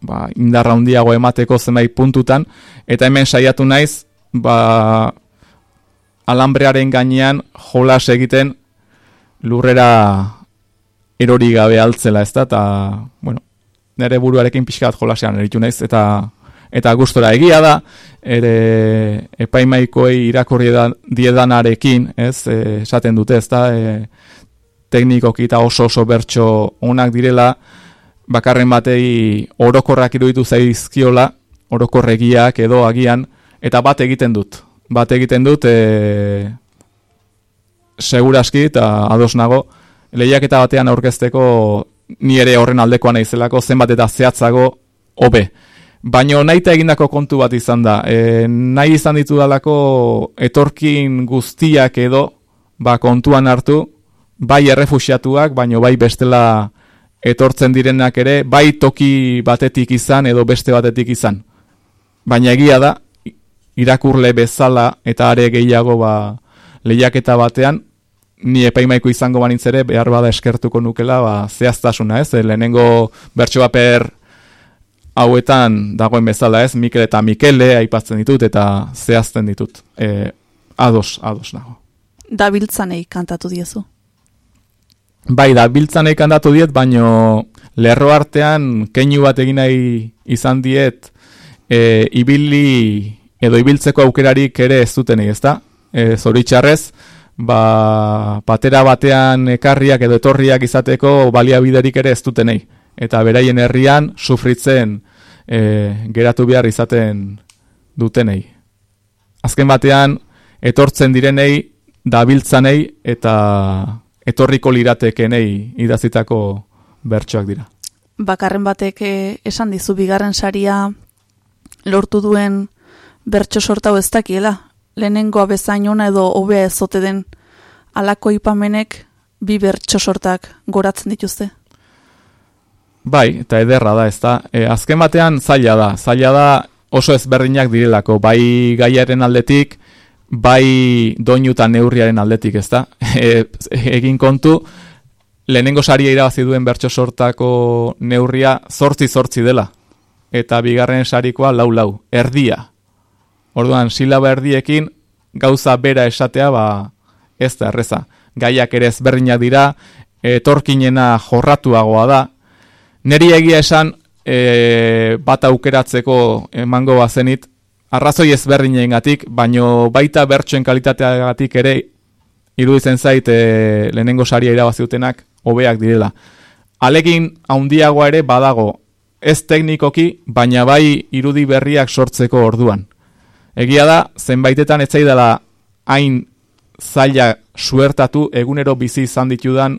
ba, indarra handiago emateko zenbait puntutan, eta hemen saiatu naiz, ba, alambrearen gainean jolas egiten lurrera erori gabe altzela, ez da, eta, bueno, nire buruarekin pixkat jolasean eritu naiz, eta eta gustora egia da, ere epaimaikoei irakorri diedanarekin, ez, e, esaten dute, ez da, e, teknikoki eta oso oso bertso onak direla, bakarren batei orokorrak iruditu zaizkiola, orokorregiak edo agian, eta bat egiten dut. Bat egiten dut, e, seguraski eta ados nago, lehiak eta batean aurkezteko ni ere horren aldekoa naizelako zenbat eta zehatzago hobe. Baina nahi egindako kontu bat izan da. E, nahi izan ditu dalako etorkin guztiak edo ba kontuan hartu, bai errefusiatuak, baino bai bestela etortzen direnak ere bai toki batetik izan edo beste batetik izan. Baina egia da, irakurle bezala eta are gehiago ba, lehiaketa batean, ni epaimaiko izango banitz ere behar bada eskertuko nukela ba, zehaztasuna ez, lehenengo bertso per hauetan dagoen bezala ez, Mikel eta Mikele aipatzen ditut eta zehazten ditut. E, ados, ados nago. Dabiltzanei kantatu diezu. Bai, da, biltzan eikan datu diet, baino lerro artean keinu bat egin nahi izan diet e, ibili edo ibiltzeko aukerarik ere ez duten ez da? e, zoritxarrez, ba, patera batean ekarriak edo etorriak izateko baliabiderik ere ez dutenei. Eta beraien herrian sufritzen e, geratu behar izaten dutenei. Azken batean, etortzen direnei, dabiltzanei eta etorriko liratekenei idazitako bertsoak dira. Bakarren batek eh, esan dizu bigarren saria lortu duen bertso sortau ez dakiela. Lehenengoa bezain ona edo hobea ezote den alako ipamenek bi bertso sortak goratzen dituzte. Bai, eta ederra da, ez da. E, azken batean zaila da. Zaila da oso ezberdinak direlako. Bai gaiaren aldetik, bai doinu eta neurriaren aldetik, ez da. (laughs) E, egin kontu, lehenengo saria irabazi duen bertso sortako neurria zortzi zortzi dela. Eta bigarren sarikoa lau lau, erdia. Orduan, silaba erdiekin gauza bera esatea, ba, ez da erreza. Gaiak ere ezberdinak dira, etorkinena jorratuagoa da. Neri egia esan, e, bat aukeratzeko emango bazenit, arrazoi ezberdinen baino baita bertsoen kalitateagatik ere, iruditzen zait e, lehenengo saria irabaziutenak hobeak direla. Alekin haundiagoa ere badago, ez teknikoki, baina bai irudi berriak sortzeko orduan. Egia da, zenbaitetan ez dela hain zaila suertatu egunero bizi izan ditudan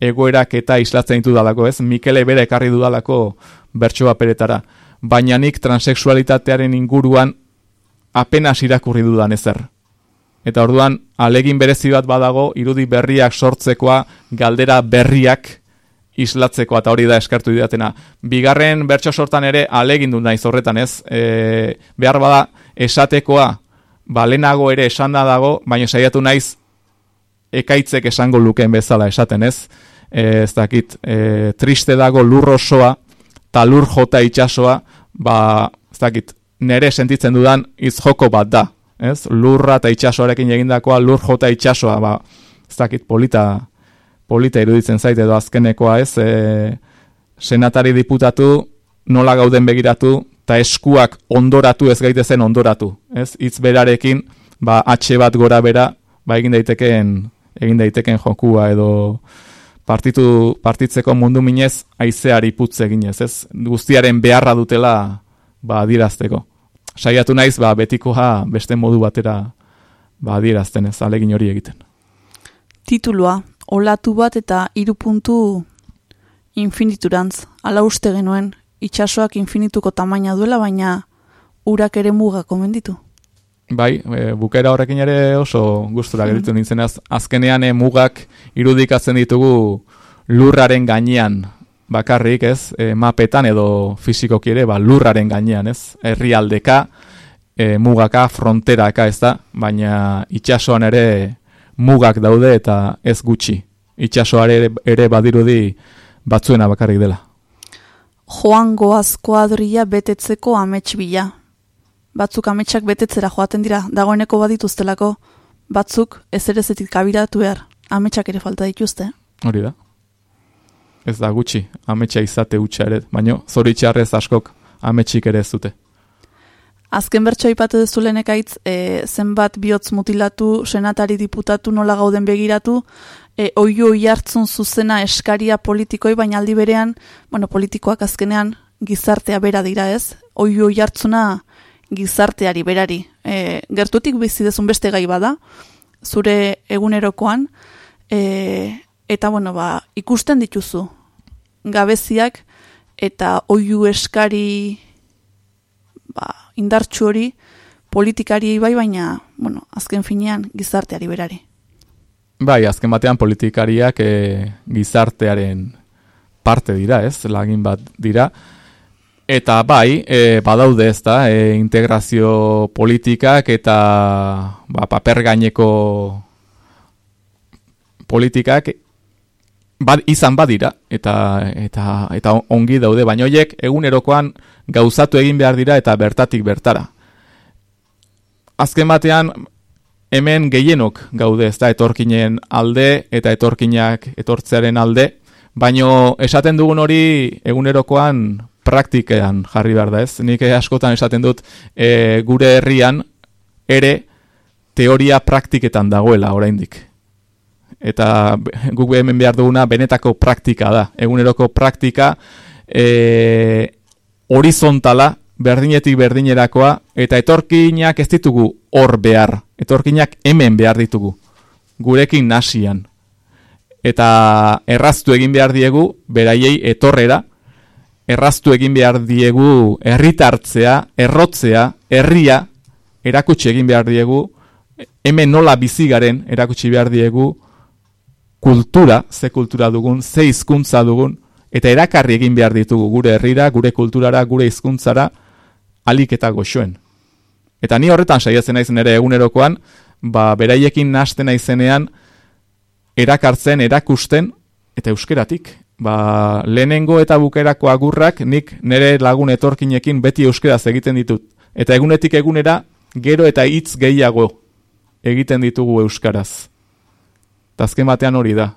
egoerak eta islatzen ditu dalako, ez? Mikele bere ekarri dudalako bertsoa peretara. Baina nik transexualitatearen inguruan apenas irakurri dudan ezer. Eta orduan, alegin berezi bat badago, irudi berriak sortzekoa, galdera berriak islatzeko, eta hori da eskartu didatena. Bigarren bertso sortan ere, alegin du naiz horretan ez, e, behar bada esatekoa, ba, lehenago ere esan da dago, baina saiatu naiz ekaitzek esango lukeen bezala esaten ez. E, ez dakit, e, triste dago lur osoa, eta lur jota itxasoa, ba, ez dakit, nere sentitzen dudan iz joko bat da. Ez? Lurra eta itxasoarekin egindakoa, lur jota itxasoa, ba, ez dakit, polita, polita iruditzen zaite edo azkenekoa, ez? E, senatari diputatu, nola gauden begiratu, eta eskuak ondoratu ez gaitezen ondoratu. Ez? Itz berarekin, ba, atxe bat gora bera, ba, egin daiteken, egin daiteken jokua edo partitu, partitzeko mundu minez aizeari putze eginez, ez? Guztiaren beharra dutela ba, adirazteko. Saiatu naiz, ba, betikoa beste modu batera ba, adierazten ez, alegin hori egiten. Titulua, olatu bat eta irupuntu infiniturantz. Ala uste genuen, itxasoak infinituko tamaina duela, baina urak ere muga komenditu. Bai, e, bukera horrekin ere oso gustura mm -hmm. nintzen az, azkenean e, mugak irudikatzen ditugu lurraren gainean bakarrik, ez, e, mapetan edo fizikoki ere, ba, lurraren gainean, ez, herrialdeka, e, mugaka, fronteraka, ez da, baina itxasoan ere mugak daude eta ez gutxi. Itxasoan ere, ere badirudi batzuena bakarrik dela. Joan goaz betetzeko amets bila. Batzuk ametsak betetzera joaten dira, dagoeneko badituztelako, batzuk ez ere zetik kabiratu behar, ametsak ere falta dituzte. Hori da ez da gutxi, ametsa izate utxa ere, baino zoritxarrez askok ametsik ere ez dute. Azken bertso ipatu duzu lehenekaitz, e, zenbat bihotz mutilatu, senatari diputatu nola gauden begiratu, e, oio hartzun zuzena eskaria politikoi, baina aldi berean, bueno, politikoak azkenean gizartea bera dira ez, oio hartzuna gizarteari berari. E, gertutik bizi dezun beste gai bada, zure egunerokoan, e, eta bueno, ba, ikusten dituzu, gabeziak eta oiu eskari ba, indartxu hori politikari bai baina bueno, azken finean gizarteari berari. Bai, azken batean politikariak e, gizartearen parte dira, ez? Lagin bat dira. Eta bai, e, badaude ez da, e, integrazio politikak eta ba, paper gaineko politikak bad, izan badira eta eta eta ongi daude baina hoiek egunerokoan gauzatu egin behar dira eta bertatik bertara azken batean hemen gehienok gaude ez da etorkinen alde eta etorkinak etortzearen alde baino esaten dugun hori egunerokoan praktikean jarri behar da ez nik askotan esaten dut e, gure herrian ere teoria praktiketan dagoela oraindik. Eta guk hemen behar duguna benetako praktika da. Eguneroko praktika e, horizontala, berdinetik berdinerakoa, eta etorkinak ez ditugu hor behar. Etorkinak hemen behar ditugu. Gurekin nasian. Eta erraztu egin behar diegu, beraiei etorrera, erraztu egin behar diegu herritartzea, errotzea, herria, erakutsi egin behar diegu, hemen nola bizi garen erakutsi behar diegu kultura, ze kultura dugun, ze hizkuntza dugun, eta erakarri egin behar ditugu gure herrira, gure kulturara, gure hizkuntzara alik eta goxoen. Eta ni horretan saiatzen naiz nere egunerokoan, ba, beraiekin nasten naizenean erakartzen, erakusten, eta euskeratik. Ba, lehenengo eta bukerako agurrak nik nire lagun etorkinekin beti euskeraz egiten ditut. Eta egunetik egunera, gero eta hitz gehiago egiten ditugu euskaraz. Tazken batean hori da.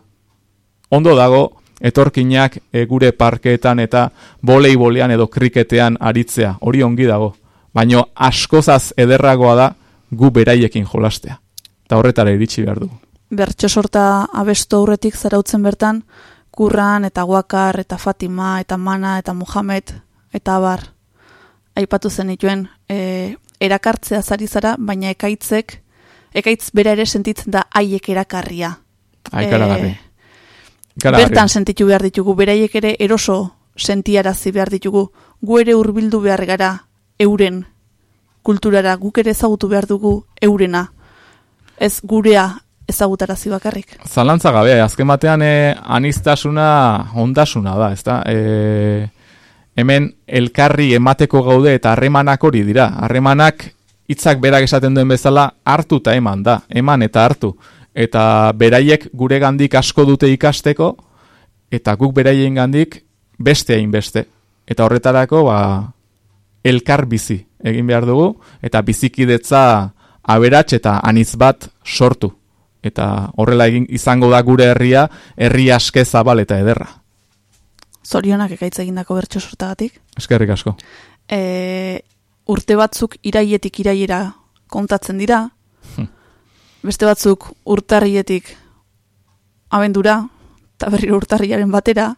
Ondo dago, etorkinak e, gure parkeetan eta boleibolean edo kriketean aritzea, hori ongi dago. Baino askozaz ederragoa da gu beraiekin jolastea. Eta horretara iritsi behar dugu. Bertxo sorta abestu aurretik zarautzen bertan, kurran eta guakar eta Fatima eta Mana eta Muhammad eta Abar. Aipatu zen ituen, e, erakartzea zari zara, baina ekaitzek, ekaitz bera ere sentitzen da haiek erakarria. Aikaragarri. E, bertan sentitu behar ditugu, beraiek ere eroso sentiarazi behar ditugu, gu ere hurbildu behar gara euren kulturara, guk ere ezagutu behar dugu eurena. Ez gurea ezagutarazi bakarrik. Zalantza gabe, azken batean eh, anistasuna ondasuna da, ezta? Eh, hemen elkarri emateko gaude eta harremanak hori dira. Harremanak hitzak berak esaten duen bezala hartu eta eman da, eman eta hartu. Eta beraiek gure gandik asko dute ikasteko, eta guk beraien gandik beste egin beste. Eta horretarako, ba, elkar bizi egin behar dugu, eta bizikidetza aberats eta anitz bat sortu. Eta horrela egin izango da gure herria, herri aske zabal eta ederra. Zorionak ekaitz egindako bertso sortagatik. Eskerrik asko. E, urte batzuk iraietik iraiera kontatzen dira. Beste batzuk urtarrietik abendura, eta berri urtarriaren batera.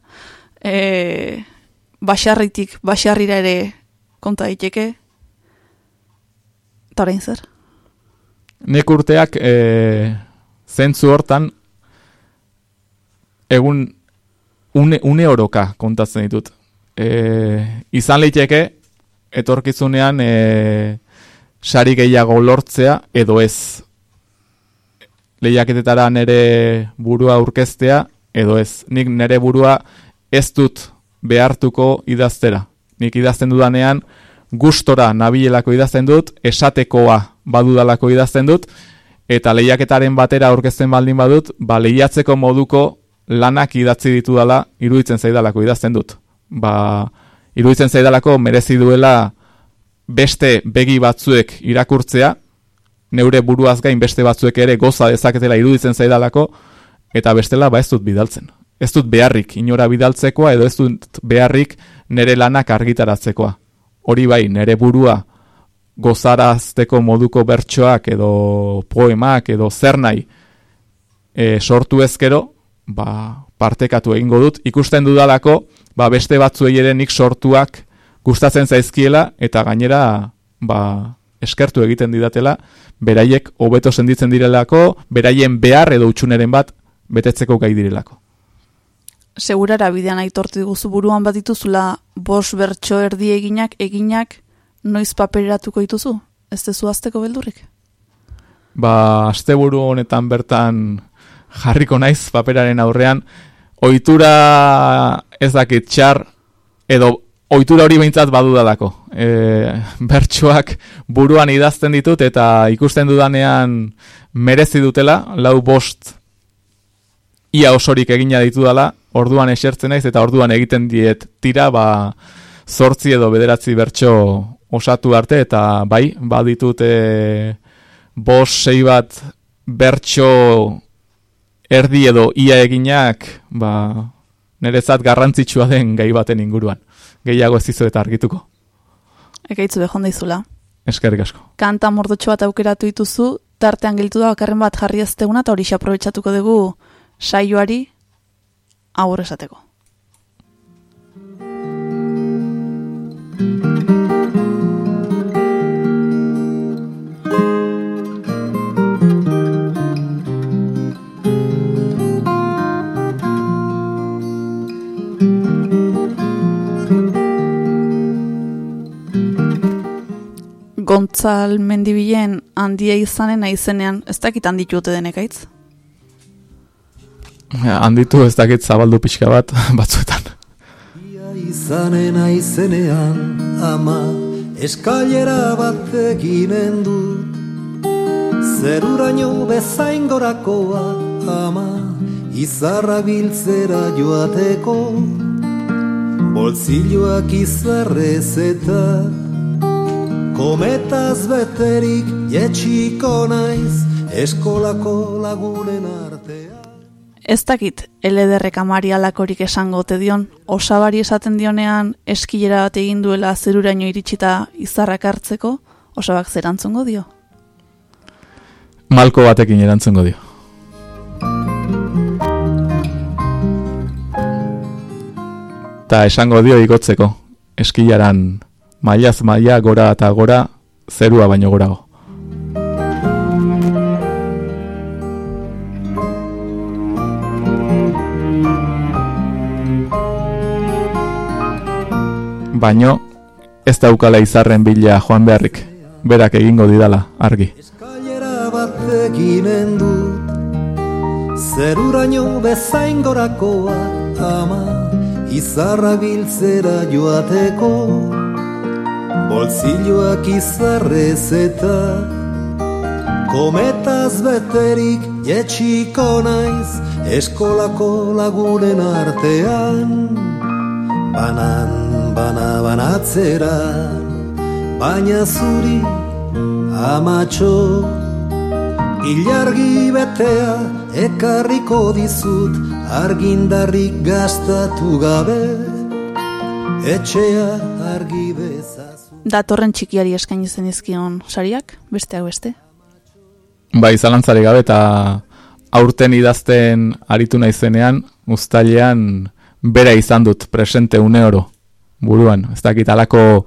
E, basarritik basarrira ere konta daiteke. Eta orain zer? Nek urteak e, zentzu hortan egun une, une oroka kontatzen ditut. E, izan liteke, etorkizunean e, sari gehiago lortzea edo ez. Lehiaketetara nere burua aurkeztea edo ez. Nik nere burua ez dut behartuko idaztera. Nik idazten dudanean gustora nabilelako idazten dut, esatekoa badudalako idazten dut, eta lehiaketaren batera aurkezten baldin badut, ba lehiatzeko moduko lanak idatzi ditu dala, iruditzen zaidalako idazten dut. Ba, iruditzen zaidalako merezi duela beste begi batzuek irakurtzea, neure buruaz gain beste batzuek ere goza dezaketela iruditzen zaidalako, eta bestela ba ez dut bidaltzen. Ez dut beharrik inora bidaltzekoa, edo ez dut beharrik nere lanak argitaratzekoa. Hori bai, nere burua gozarazteko moduko bertsoak edo poemak edo zer nahi e, sortu ezkero, ba, partekatu egingo dut, ikusten dudalako, ba, beste batzuei ere nik sortuak gustatzen zaizkiela, eta gainera, ba, eskertu egiten didatela, beraiek hobeto senditzen direlako, beraien behar edo utxuneren bat betetzeko gai direlako. Segurara bidean aitortu diguzu buruan bat dituzula bos bertso erdi eginak, eginak, noiz paperatuko dituzu? Ez dezu azteko beldurrik? Ba, azte buru honetan bertan jarriko naiz paperaren aurrean, ohitura ez dakit txar, edo ohitura hori behintzat badudalako. E, bertsoak buruan idazten ditut eta ikusten dudanean merezi dutela, lau bost ia osorik egina ditu dela, orduan esertzen naiz eta orduan egiten diet tira, ba, zortzi edo bederatzi bertso osatu arte, eta bai, baditut e, bost sei bat bertso erdi edo ia eginak, ba, nerezat garrantzitsua den gai baten inguruan. Gehiago ez dizu eta argituko. Eka itzu behon daizula. Eskerrik asko. Kanta mordotxo bat aukeratu dituzu, tartean giltu da bakarren bat jarri ez teguna, eta hori aprobetsatuko dugu saioari agur esateko. Gontzal mendibilen handia izanen aizenean, ez dakit handitu ote denekaitz? handitu ez dakit zabaldu pixka bat (laughs) batzuetan. Ia izanen aizenean ama eskailera bat eginen du Zeruraino bezain gorakoa ama izarra biltzera joateko Bolzilloak izarrez eta kometaz beterik jetxiko naiz eskolako lagunen artea Ez dakit, elederrek amari alakorik esango ote dion, osabari esaten dionean eskilera bat egin duela zeruraino iritsita izarrak hartzeko, osabak zerantzungo dio? Malko batekin erantzungo dio. Ta esango dio igotzeko, eskilaran mailaz maila gora eta gora zerua baino gorago. baino ez daukala izarren bila joan beharrik, berak egingo didala argi. Eskailera bat eginen dut, zeruraino bezain gorakoa ama, izarra biltzera joateko, bolzilloak izarrez eta, kometaz beterik jetxiko naiz, eskolako lagunen artean, banan bana banatzera baina zuri amatxo. Ilargi betea ekarriko dizut argindarrik gastatu gabe etxea argi bezazu Datorren txikiari eskaini zen izkion sariak, besteak beste? Bai, zalantzari gabe eta aurten idazten aritu naizenean, ustailean bera izan dut presente une oro buruan. Ez dakit alako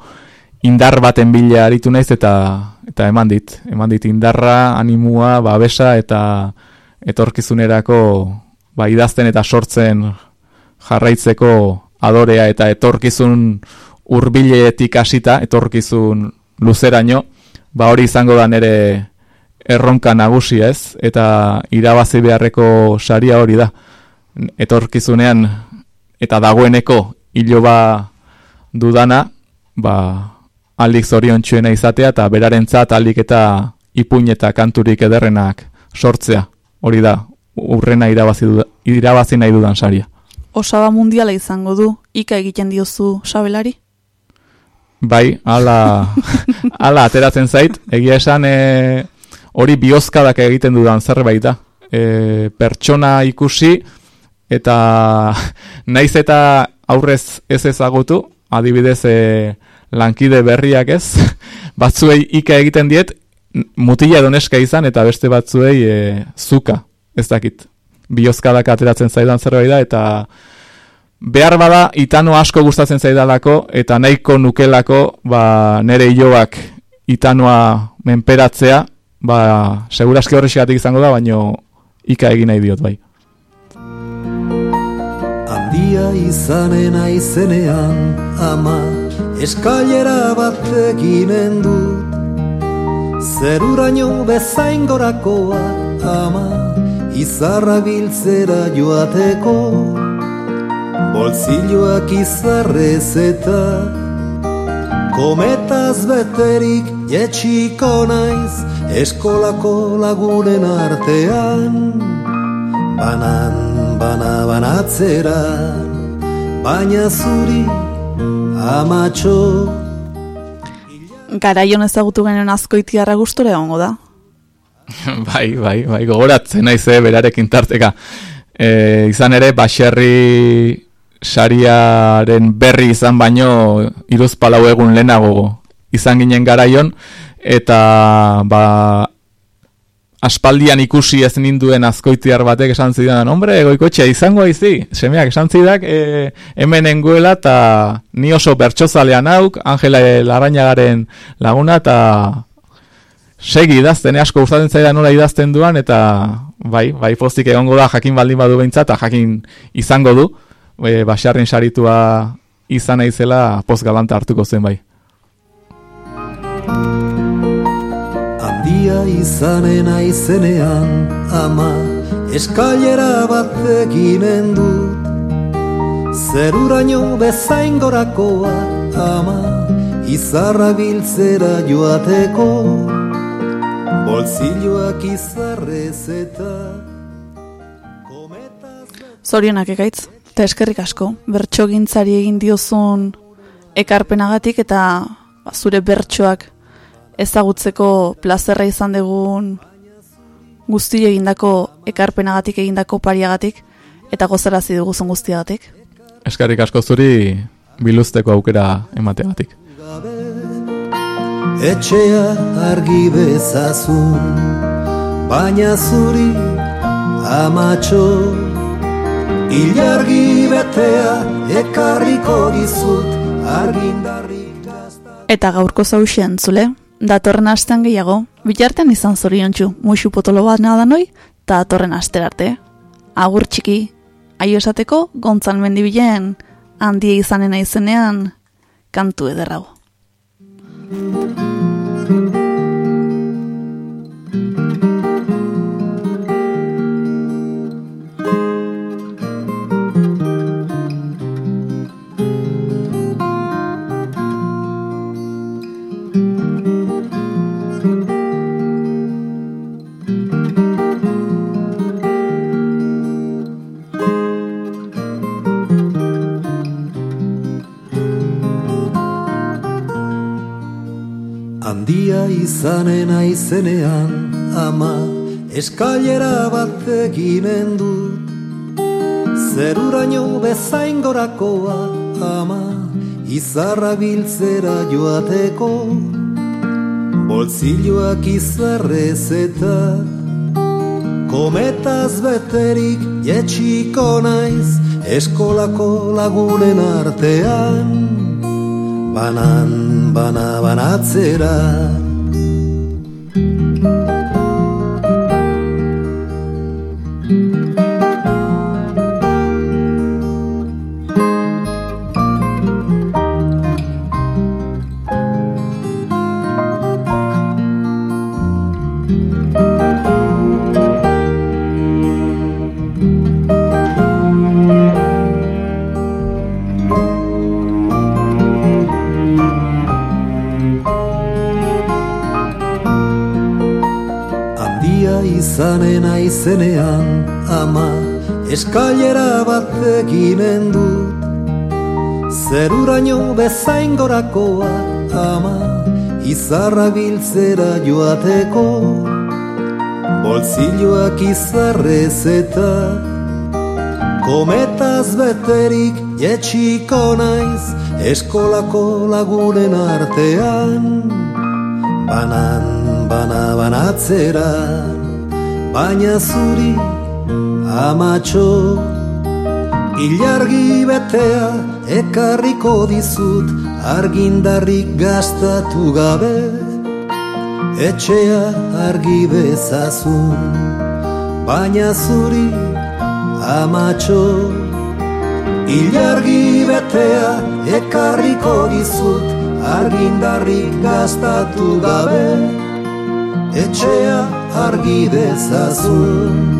indar baten bila aritu naiz eta eta eman dit. Eman dit indarra, animua, babesa eta etorkizunerako ba, idazten eta sortzen jarraitzeko adorea eta etorkizun hurbiletik hasita, etorkizun luzeraino, ba hori izango da nere erronka nagusi ez, eta irabazi beharreko saria hori da. Etorkizunean eta dagoeneko hiloba dudana, ba, aldik zorion txuena izatea eta berarentzat aldik eta ipuin eta kanturik ederrenak sortzea. Hori da, urrena irabazi, du, irabazi nahi dudan saria. Osaba mundiala izango du, ika egiten diozu sabelari? Bai, ala, ala ateratzen zait, egia esan e, hori biozkadak egiten dudan zerbait da. E, pertsona ikusi eta (laughs) naiz eta aurrez ez ezagutu, adibidez e, lankide berriak ez, (laughs) batzuei ika egiten diet, mutila doneska izan eta beste batzuei e, zuka, ez dakit. Biozkadak ateratzen zaidan zerbait da eta behar bada itano asko gustatzen zaidalako eta nahiko nukelako ba, nere iloak itanoa menperatzea, ba, seguraski horrexegatik izango da, baino ika egin nahi diot bai. Handia izanen aizenean ama eskailera bat eginen dut. Zeruraino bezain gorakoa ama izarra biltzera joateko bolzilloak izarrez eta kometaz beterik jetxiko naiz eskolako lagunen artean banan bana banatzera baina zuri amatxo Garaion ezagutu genuen azkoitiarra gustore egongo da? (laughs) bai, bai, bai, gogoratzen naize berarekin tarteka. E, izan ere, baserri sariaren berri izan baino iruz palau egun lehenago izan ginen garaion, eta ba, aspaldian ikusi ez ninduen azkoitiar batek esan zidan, hombre, goikotxea izango izi, semeak esan zidak, e, hemen enguela, eta ni oso bertxozalean auk, Angela Larainagaren laguna, eta segi idazten, asko gustatzen zaida nola idazten duan, eta bai, bai pozik egongo da, jakin baldin badu behintzat, jakin izango du, e, basarrin saritua izan naizela post galanta hartuko zen bai. Handia izanen aizenean ama Eskailera bat eginen dut. Zeruraino bezain gorakoa ama Izarra biltzera joateko. Bolzilloak izarrez eta Zorionak ekaitz, eta eskerrik asko, bertso gintzari egin diozun ekarpenagatik eta ba, zure bertsoak ezagutzeko plazerra izan dugun guzti egindako ekarpenagatik egindako pariagatik eta gozarazi duguzun guztiagatik. Eskarrik asko zuri biluzteko aukera emateagatik. Etxea argi bezazun, baina zuri amatxo, ilargi betea ekarriko dizut argindarri Eta gaurko zauxen, zule? datorren astean gehiago, bitartean izan zoriontsu, musu potolo bat nada noi, eta datorren asterarte. Agur txiki, aio esateko, gontzan mendibilen, handia izanena izenean, kantu ederrago. Izanen aizenean ama eskailera bat eginen dut zeruraino bezain gorakoa ama izarra biltzera joateko. Bolzilloak izarrez eta kometaz beterik jetxiko naiz eskolako lagunen artean. Banan bana banatzera gorakoa ama izarra biltzera joateko. Bolzilloak izarrez eta kometaz beterik jetxiko naiz eskolako lagunen artean. Banan bana banatzeran baina zuri amatxo. Ilargi betea ekarriko dizut argindarrik gastatu gabe Etxea argi bezazun. Baina zuri amatxo Ilargi betea ekarriko dizut argindarrik gastatu gabe Etxea argi dezazun